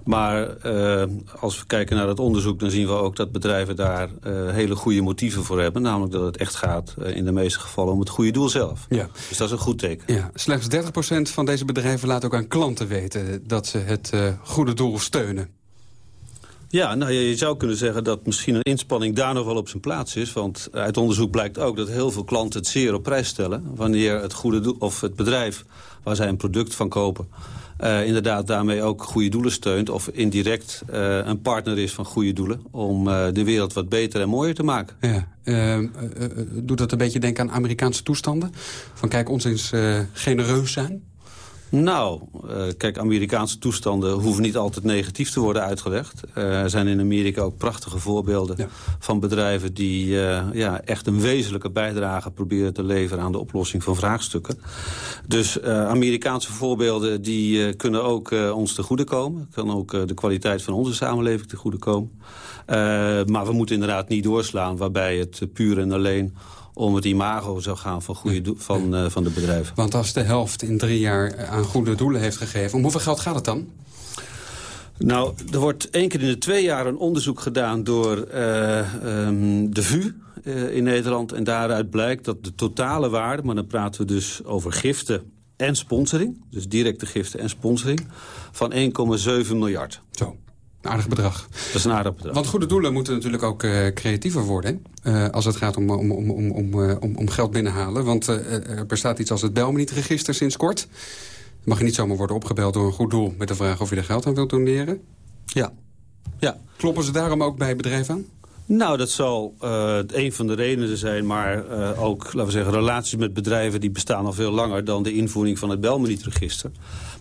Maar uh, als we kijken naar het onderzoek... dan zien we ook dat bedrijven daar uh, hele goede motieven voor hebben. Namelijk dat het echt gaat in de meeste gevallen om het goede doel zelf. Ja. Dus dat is een goed teken. Ja. Slechts 30% van deze bedrijven laat ook aan klanten weten... dat ze het goede doel steunen. Ja, nou, je zou kunnen zeggen dat misschien een inspanning daar nog wel op zijn plaats is. Want uit onderzoek blijkt ook dat heel veel klanten het zeer op prijs stellen... wanneer het goede of het bedrijf waar zij een product van kopen... uh, inderdaad daarmee ook goede doelen steunt... of indirect uh, een partner is van goede doelen... om uh, de wereld wat beter en mooier te maken. Ja. doet dat een beetje denken aan Amerikaanse toestanden? Van kijk, ons eens genereus zijn? Nou, uh, kijk, Amerikaanse toestanden hoeven niet altijd negatief te worden uitgelegd. Uh, er zijn in Amerika ook prachtige voorbeelden ja. van bedrijven... die uh, ja, echt een wezenlijke bijdrage proberen te leveren... aan de oplossing van vraagstukken. Dus Amerikaanse voorbeelden die kunnen ook ons te goede komen. Kan ook de kwaliteit van onze samenleving te goede komen. maar we moeten inderdaad niet doorslaan waarbij het puur en alleen om het imago zou gaan van, goede van, uh, van de bedrijven. Want als de helft in drie jaar aan goede doelen heeft gegeven... om hoeveel geld gaat het dan? Nou, er wordt één keer in de twee jaar een onderzoek gedaan door uh, um, de VU uh, in Nederland. En daaruit blijkt dat de totale waarde, maar dan praten we dus over giften en sponsoring. Dus directe giften en sponsoring, van 1,7 miljard. Zo. Een aardig bedrag. Dat is een aardig bedrag. Want goede doelen moeten natuurlijk ook uh, creatiever worden... Uh, als het gaat om, om, om, om, om, uh, om geld binnenhalen. Want er bestaat iets als het Belmeniet-register sinds kort. Mag je niet zomaar worden opgebeld door een goed doel... met de vraag of je er geld aan wilt doneren? Ja. ja. Kloppen ze daarom ook bij bedrijven aan? Nou, dat zal uh, een van de redenen zijn, maar uh, ook, laten we zeggen, relaties met bedrijven die bestaan al veel langer dan de invoering van het Belmeniet-register.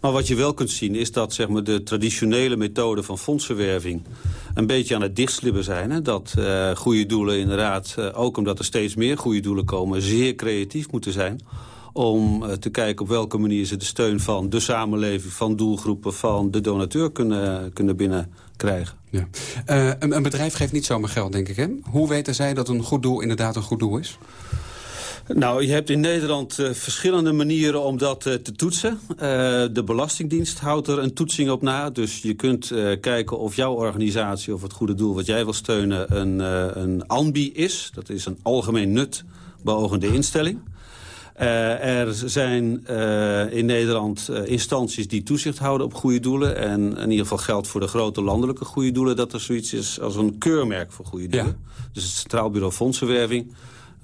Maar wat je wel kunt zien is dat zeg maar, de traditionele methode van fondsenwerving een beetje aan het dichtslibben zijn. Hè? Dat uh, goede doelen inderdaad, ook omdat er steeds meer goede doelen komen, zeer creatief moeten zijn om uh, te kijken op welke manier ze de steun van de samenleving... van doelgroepen, van de donateur kunnen, kunnen binnenkrijgen. Ja. Een, een, bedrijf geeft niet zomaar geld, denk ik. Hè? Hoe weten zij dat een goed doel inderdaad een goed doel is? Nou, je hebt in Nederland uh, verschillende manieren om dat uh, te toetsen. Uh, de Belastingdienst houdt er een toetsing op na. Dus je kunt kijken of jouw organisatie of het goede doel wat jij wil steunen een, een ANBI is. Dat is een algemeen nut beogende instelling. Uh, er zijn uh, in Nederland uh, instanties die toezicht houden op goede doelen. En in ieder geval geldt voor de grote landelijke goede doelen... dat er zoiets is als een keurmerk voor goede doelen. Ja. Dus het Centraal Bureau Fondsenwerving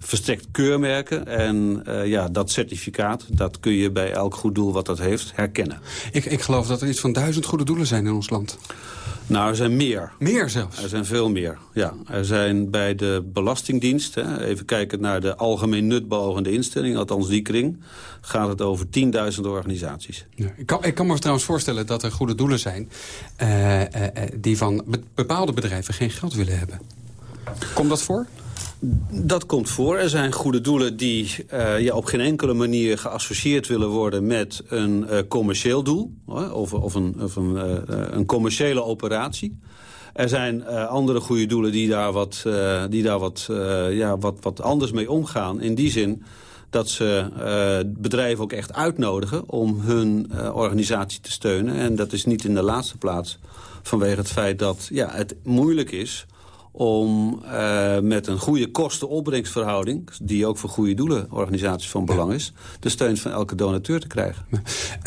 verstrekt keurmerken. En uh, ja, dat certificaat, dat kun je bij elk goed doel wat dat heeft herkennen. Ik, ik geloof dat er iets van duizend goede doelen zijn in ons land. Nou, er zijn meer. Meer zelfs? Er zijn veel meer, ja. Er zijn bij de Belastingdienst, hè, even kijken naar de algemeen nutbeogende instelling, althans die kring, gaat het over 10.000 organisaties. Ja, ik, kan, ik kan me trouwens voorstellen dat er goede doelen zijn uh, uh, die van be bepaalde bedrijven geen geld willen hebben. Komt dat voor? Dat komt voor. Er zijn goede doelen die uh, op geen enkele manier geassocieerd willen worden met een uh, commercieel doel. Of, of, een, uh, een commerciële operatie. Er zijn andere goede doelen die daar wat, die daar wat, ja, wat, wat anders mee omgaan. In die zin dat ze bedrijven ook echt uitnodigen om hun organisatie te steunen. En dat is niet in de laatste plaats vanwege het feit dat ja, het moeilijk is om uh, met een goede kosten-opbrengstverhouding... die ook voor goede doelenorganisaties van belang is... de steun van elke donateur te krijgen.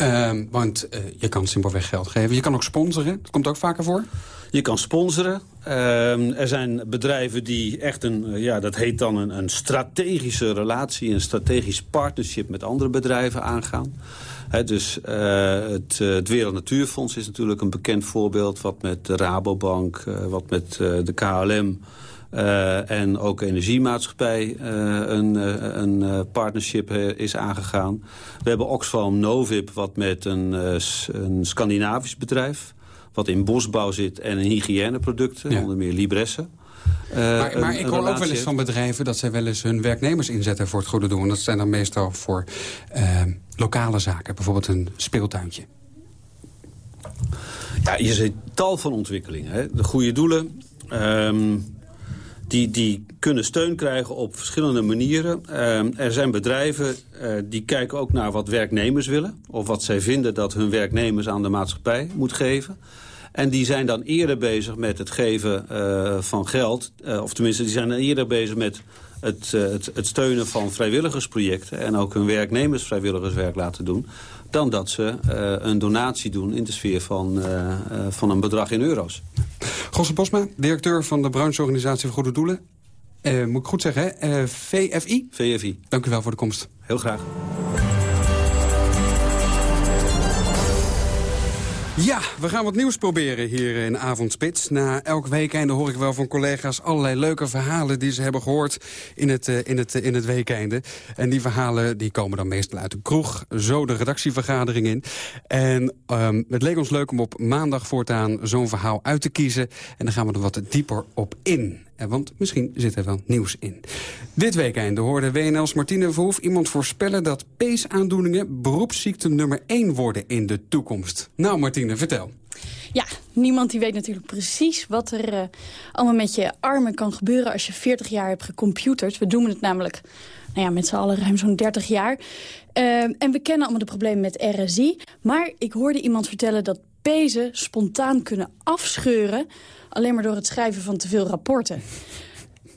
Uh, want uh, je kan simpelweg geld geven. Je kan ook sponsoren. Dat komt ook vaker voor? Je kan sponsoren. Uh, er zijn bedrijven die echt een, ja, dat heet dan een, een strategische relatie... een strategisch partnership met andere bedrijven aangaan. Dus uh, het, het Wereld Natuurfonds is natuurlijk een bekend voorbeeld... wat met de Rabobank, uh, wat met uh, de KLM... en ook Energiemaatschappij een, een partnership is aangegaan. We hebben Oxfam Novib, wat met een, een Scandinavisch bedrijf... wat in bosbouw zit en in hygiëneproducten, ja. onder meer Libresse... Uh, maar, maar ik hoor ook wel eens van bedrijven dat zij wel eens hun werknemers inzetten voor het goede doel. En dat zijn dan meestal voor uh, lokale zaken, bijvoorbeeld een speeltuintje. Ja, je ziet tal van ontwikkelingen. Hè. De goede doelen, um, die, die kunnen steun krijgen op verschillende manieren. Um, er zijn bedrijven uh, die kijken ook naar wat werknemers willen. Of wat zij vinden dat hun werknemers aan de maatschappij moet geven. En die zijn dan eerder bezig met het geven uh, van geld. Uh, of tenminste, die zijn dan eerder bezig met het, uh, het, het, steunen van vrijwilligersprojecten... en ook hun werknemers vrijwilligerswerk laten doen... dan dat ze een donatie doen in de sfeer van, van een bedrag in euro's. Gosse Bosma, directeur van de brancheorganisatie voor Goede Doelen. moet ik goed zeggen, hè? VFI? VFI. Dank u wel voor de komst. Heel graag. Ja, we gaan wat nieuws proberen hier in Avondspits. Na elk weekende hoor ik wel van collega's allerlei leuke verhalen... die ze hebben gehoord in het, uh, in het, uh, in het weekende. En die verhalen die komen dan meestal uit de kroeg. Zo de redactievergadering in. En um, het leek ons leuk om op maandag voortaan zo'n verhaal uit te kiezen. En dan gaan we er wat dieper op in. Want misschien zit er wel nieuws in. Dit weekend hoorde WNL's Martine Verhoef iemand voorspellen... dat peesaandoeningen beroepsziekte nummer 1 worden in de toekomst. Nou, Martine, vertel. Ja, niemand die weet natuurlijk precies wat er uh, allemaal met je armen kan gebeuren... als je 40 jaar hebt gecomputerd. We doen het namelijk nou ja, met z'n allen ruim zo'n 30 jaar. Uh, en we kennen allemaal de problemen met RSI. Maar ik hoorde iemand vertellen dat pezen spontaan kunnen afscheuren alleen maar door het schrijven van te veel rapporten.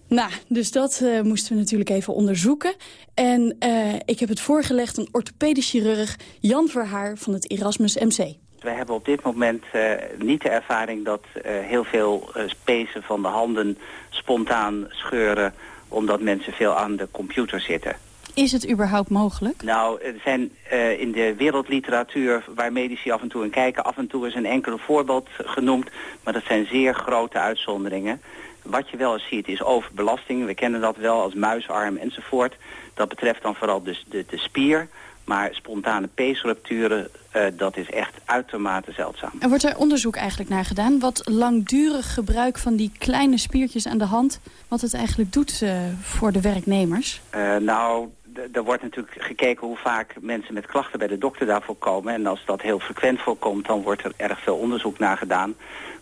Nou, dus dat uh, moesten we natuurlijk even onderzoeken. En uh, ik heb het voorgelegd aan orthopedisch chirurg Jan Verhaar van het Erasmus MC. We hebben op dit moment uh, niet de ervaring dat heel veel pezen van de handen spontaan scheuren... omdat mensen veel aan de computer zitten. Is het überhaupt mogelijk? Nou, er zijn uh, in de wereldliteratuur waar medici af en toe in kijken... af en toe is een enkel voorbeeld genoemd, maar dat zijn zeer grote uitzonderingen. Wat je wel eens ziet is overbelasting. We kennen dat wel als muisarm enzovoort. Dat betreft dan vooral dus de, de spier. Maar spontane peesrupturen, uh, dat is echt uitermate zeldzaam. En wordt er onderzoek eigenlijk naar gedaan? Wat langdurig gebruik van die kleine spiertjes aan de hand... wat het eigenlijk doet uh, voor de werknemers? Uh, nou, er wordt natuurlijk gekeken hoe vaak mensen met klachten bij de dokter daarvoor komen. En als dat heel frequent voorkomt, dan wordt er erg veel onderzoek naar gedaan.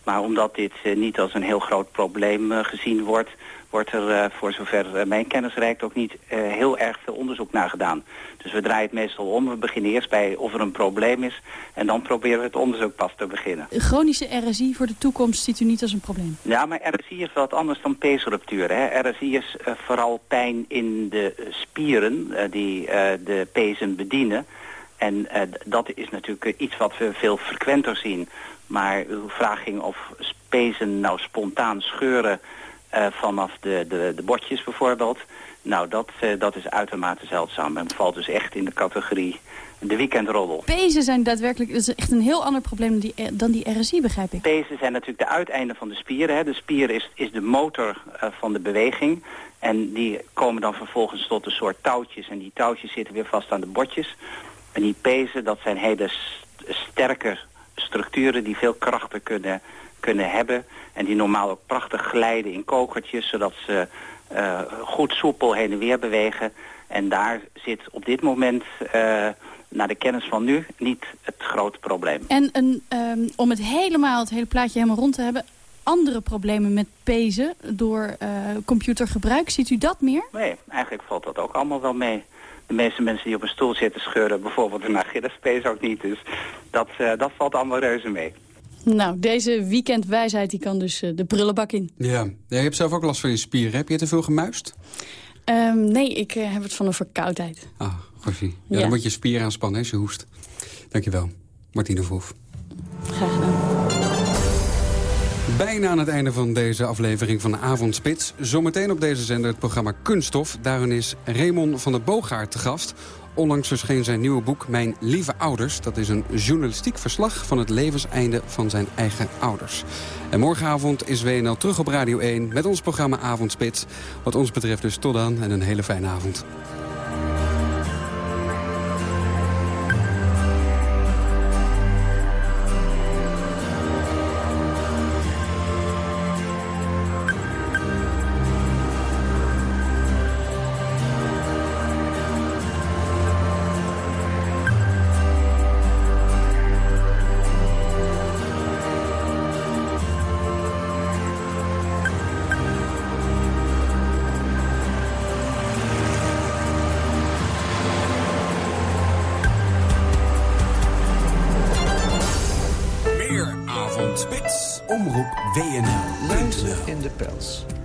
Maar omdat dit uh, niet als een heel groot probleem uh, gezien wordt wordt er uh, voor zover uh, mijn kennis reikt ook niet uh, heel erg veel onderzoek naar gedaan. Dus we draaien het meestal om. We beginnen eerst bij of er een probleem is en dan proberen we het onderzoek pas te beginnen. Chronische RSI voor de toekomst ziet u niet als een probleem? Ja, maar RSI is wat anders dan peesruptuur. Hè. RSI is vooral pijn in de spieren die de pezen bedienen. En dat is natuurlijk iets wat we veel frequenter zien. Maar uw vraag ging of pezen nou spontaan scheuren uh, vanaf de, de, de bordjes bijvoorbeeld. Nou, dat, uh, dat is uitermate zeldzaam en valt dus echt in de categorie de weekendroddel. Pezen zijn daadwerkelijk, dat is echt een heel ander probleem dan die, dan die RSI, begrijp ik. Pezen zijn natuurlijk de uiteinden van de spieren. Hè. De spier is, is de motor uh, van de beweging. En die komen dan vervolgens tot een soort touwtjes. En die touwtjes zitten weer vast aan de bordjes. En die pezen, dat zijn hele st sterke structuren die veel krachten kunnen kunnen hebben. En die normaal ook prachtig glijden in kokertjes, zodat ze uh, goed soepel heen en weer bewegen. En daar zit op dit moment, uh, naar de kennis van nu, niet het grote probleem. En een, um, om het helemaal, het hele plaatje helemaal rond te hebben... andere problemen met pezen door uh, computergebruik, ziet u dat meer? Nee, eigenlijk valt dat ook allemaal wel mee. De meeste mensen die op een stoel zitten scheuren bijvoorbeeld een Achillespees ook niet. Dus dat, dat valt allemaal reuze mee. Nou, deze weekendwijsheid die kan dus uh, de prullenbak in. Ja. ja, je hebt zelf ook last van je spieren. Heb je te veel gemuist? Um, nee, ik uh, heb het van een verkoudheid. Ah, gozie. Ja, ja. Dan moet je spieren aanspannen als je hoest. Dankjewel, Martine Verhoef. Graag gedaan. Bijna aan het einde van deze aflevering van Avondspits. Zometeen op deze zender het programma Kunststof. Daarin is Raymond van der Boogaard te gast. Onlangs verscheen zijn nieuwe boek Mijn Lieve Ouders. Dat is een journalistiek verslag van het levenseinde van zijn eigen ouders. En morgenavond is WNL terug op Radio 1 met ons programma Avondspits. Wat ons betreft dus tot dan en een hele fijne avond.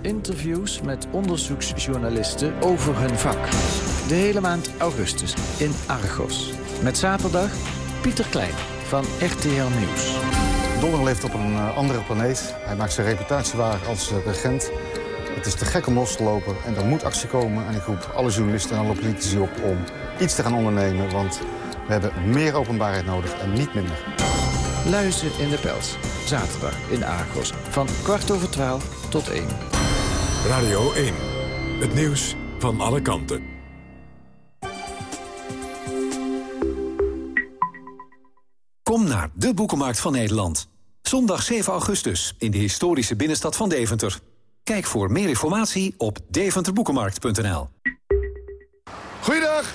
Interviews met onderzoeksjournalisten over hun vak. De hele maand augustus in Argos. Met zaterdag Pieter Klein van RTL Nieuws. Donner leeft op een uh, andere planeet. Hij maakt zijn reputatie waar als uh, regent. Het is te gek om los te lopen en er moet actie komen. En ik roep alle journalisten en alle politici op om iets te gaan ondernemen. Want we hebben meer openbaarheid nodig en niet minder. Luizen in de Pels. Zaterdag in Argos. Van kwart over twaalf tot één. Radio 1. Het nieuws van alle kanten. Kom naar de Boekenmarkt van Nederland. Zondag 7 augustus in de historische binnenstad van Deventer. Kijk voor meer informatie op deventerboekenmarkt.nl. Goeiedag,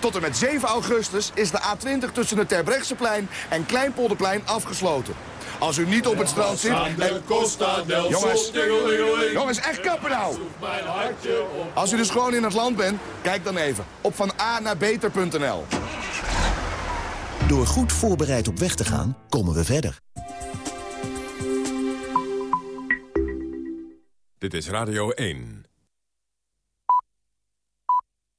Tot en met 7 augustus is de A20 tussen het Terbrechtseplein en Kleinpolderplein afgesloten. Als u niet op het strand zit... En... Jongens, jongens, echt kappen nou! Als u dus gewoon in het land bent, kijk dan even op van A naar beter.nl. Door goed voorbereid op weg te gaan, komen we verder. Dit is Radio 1.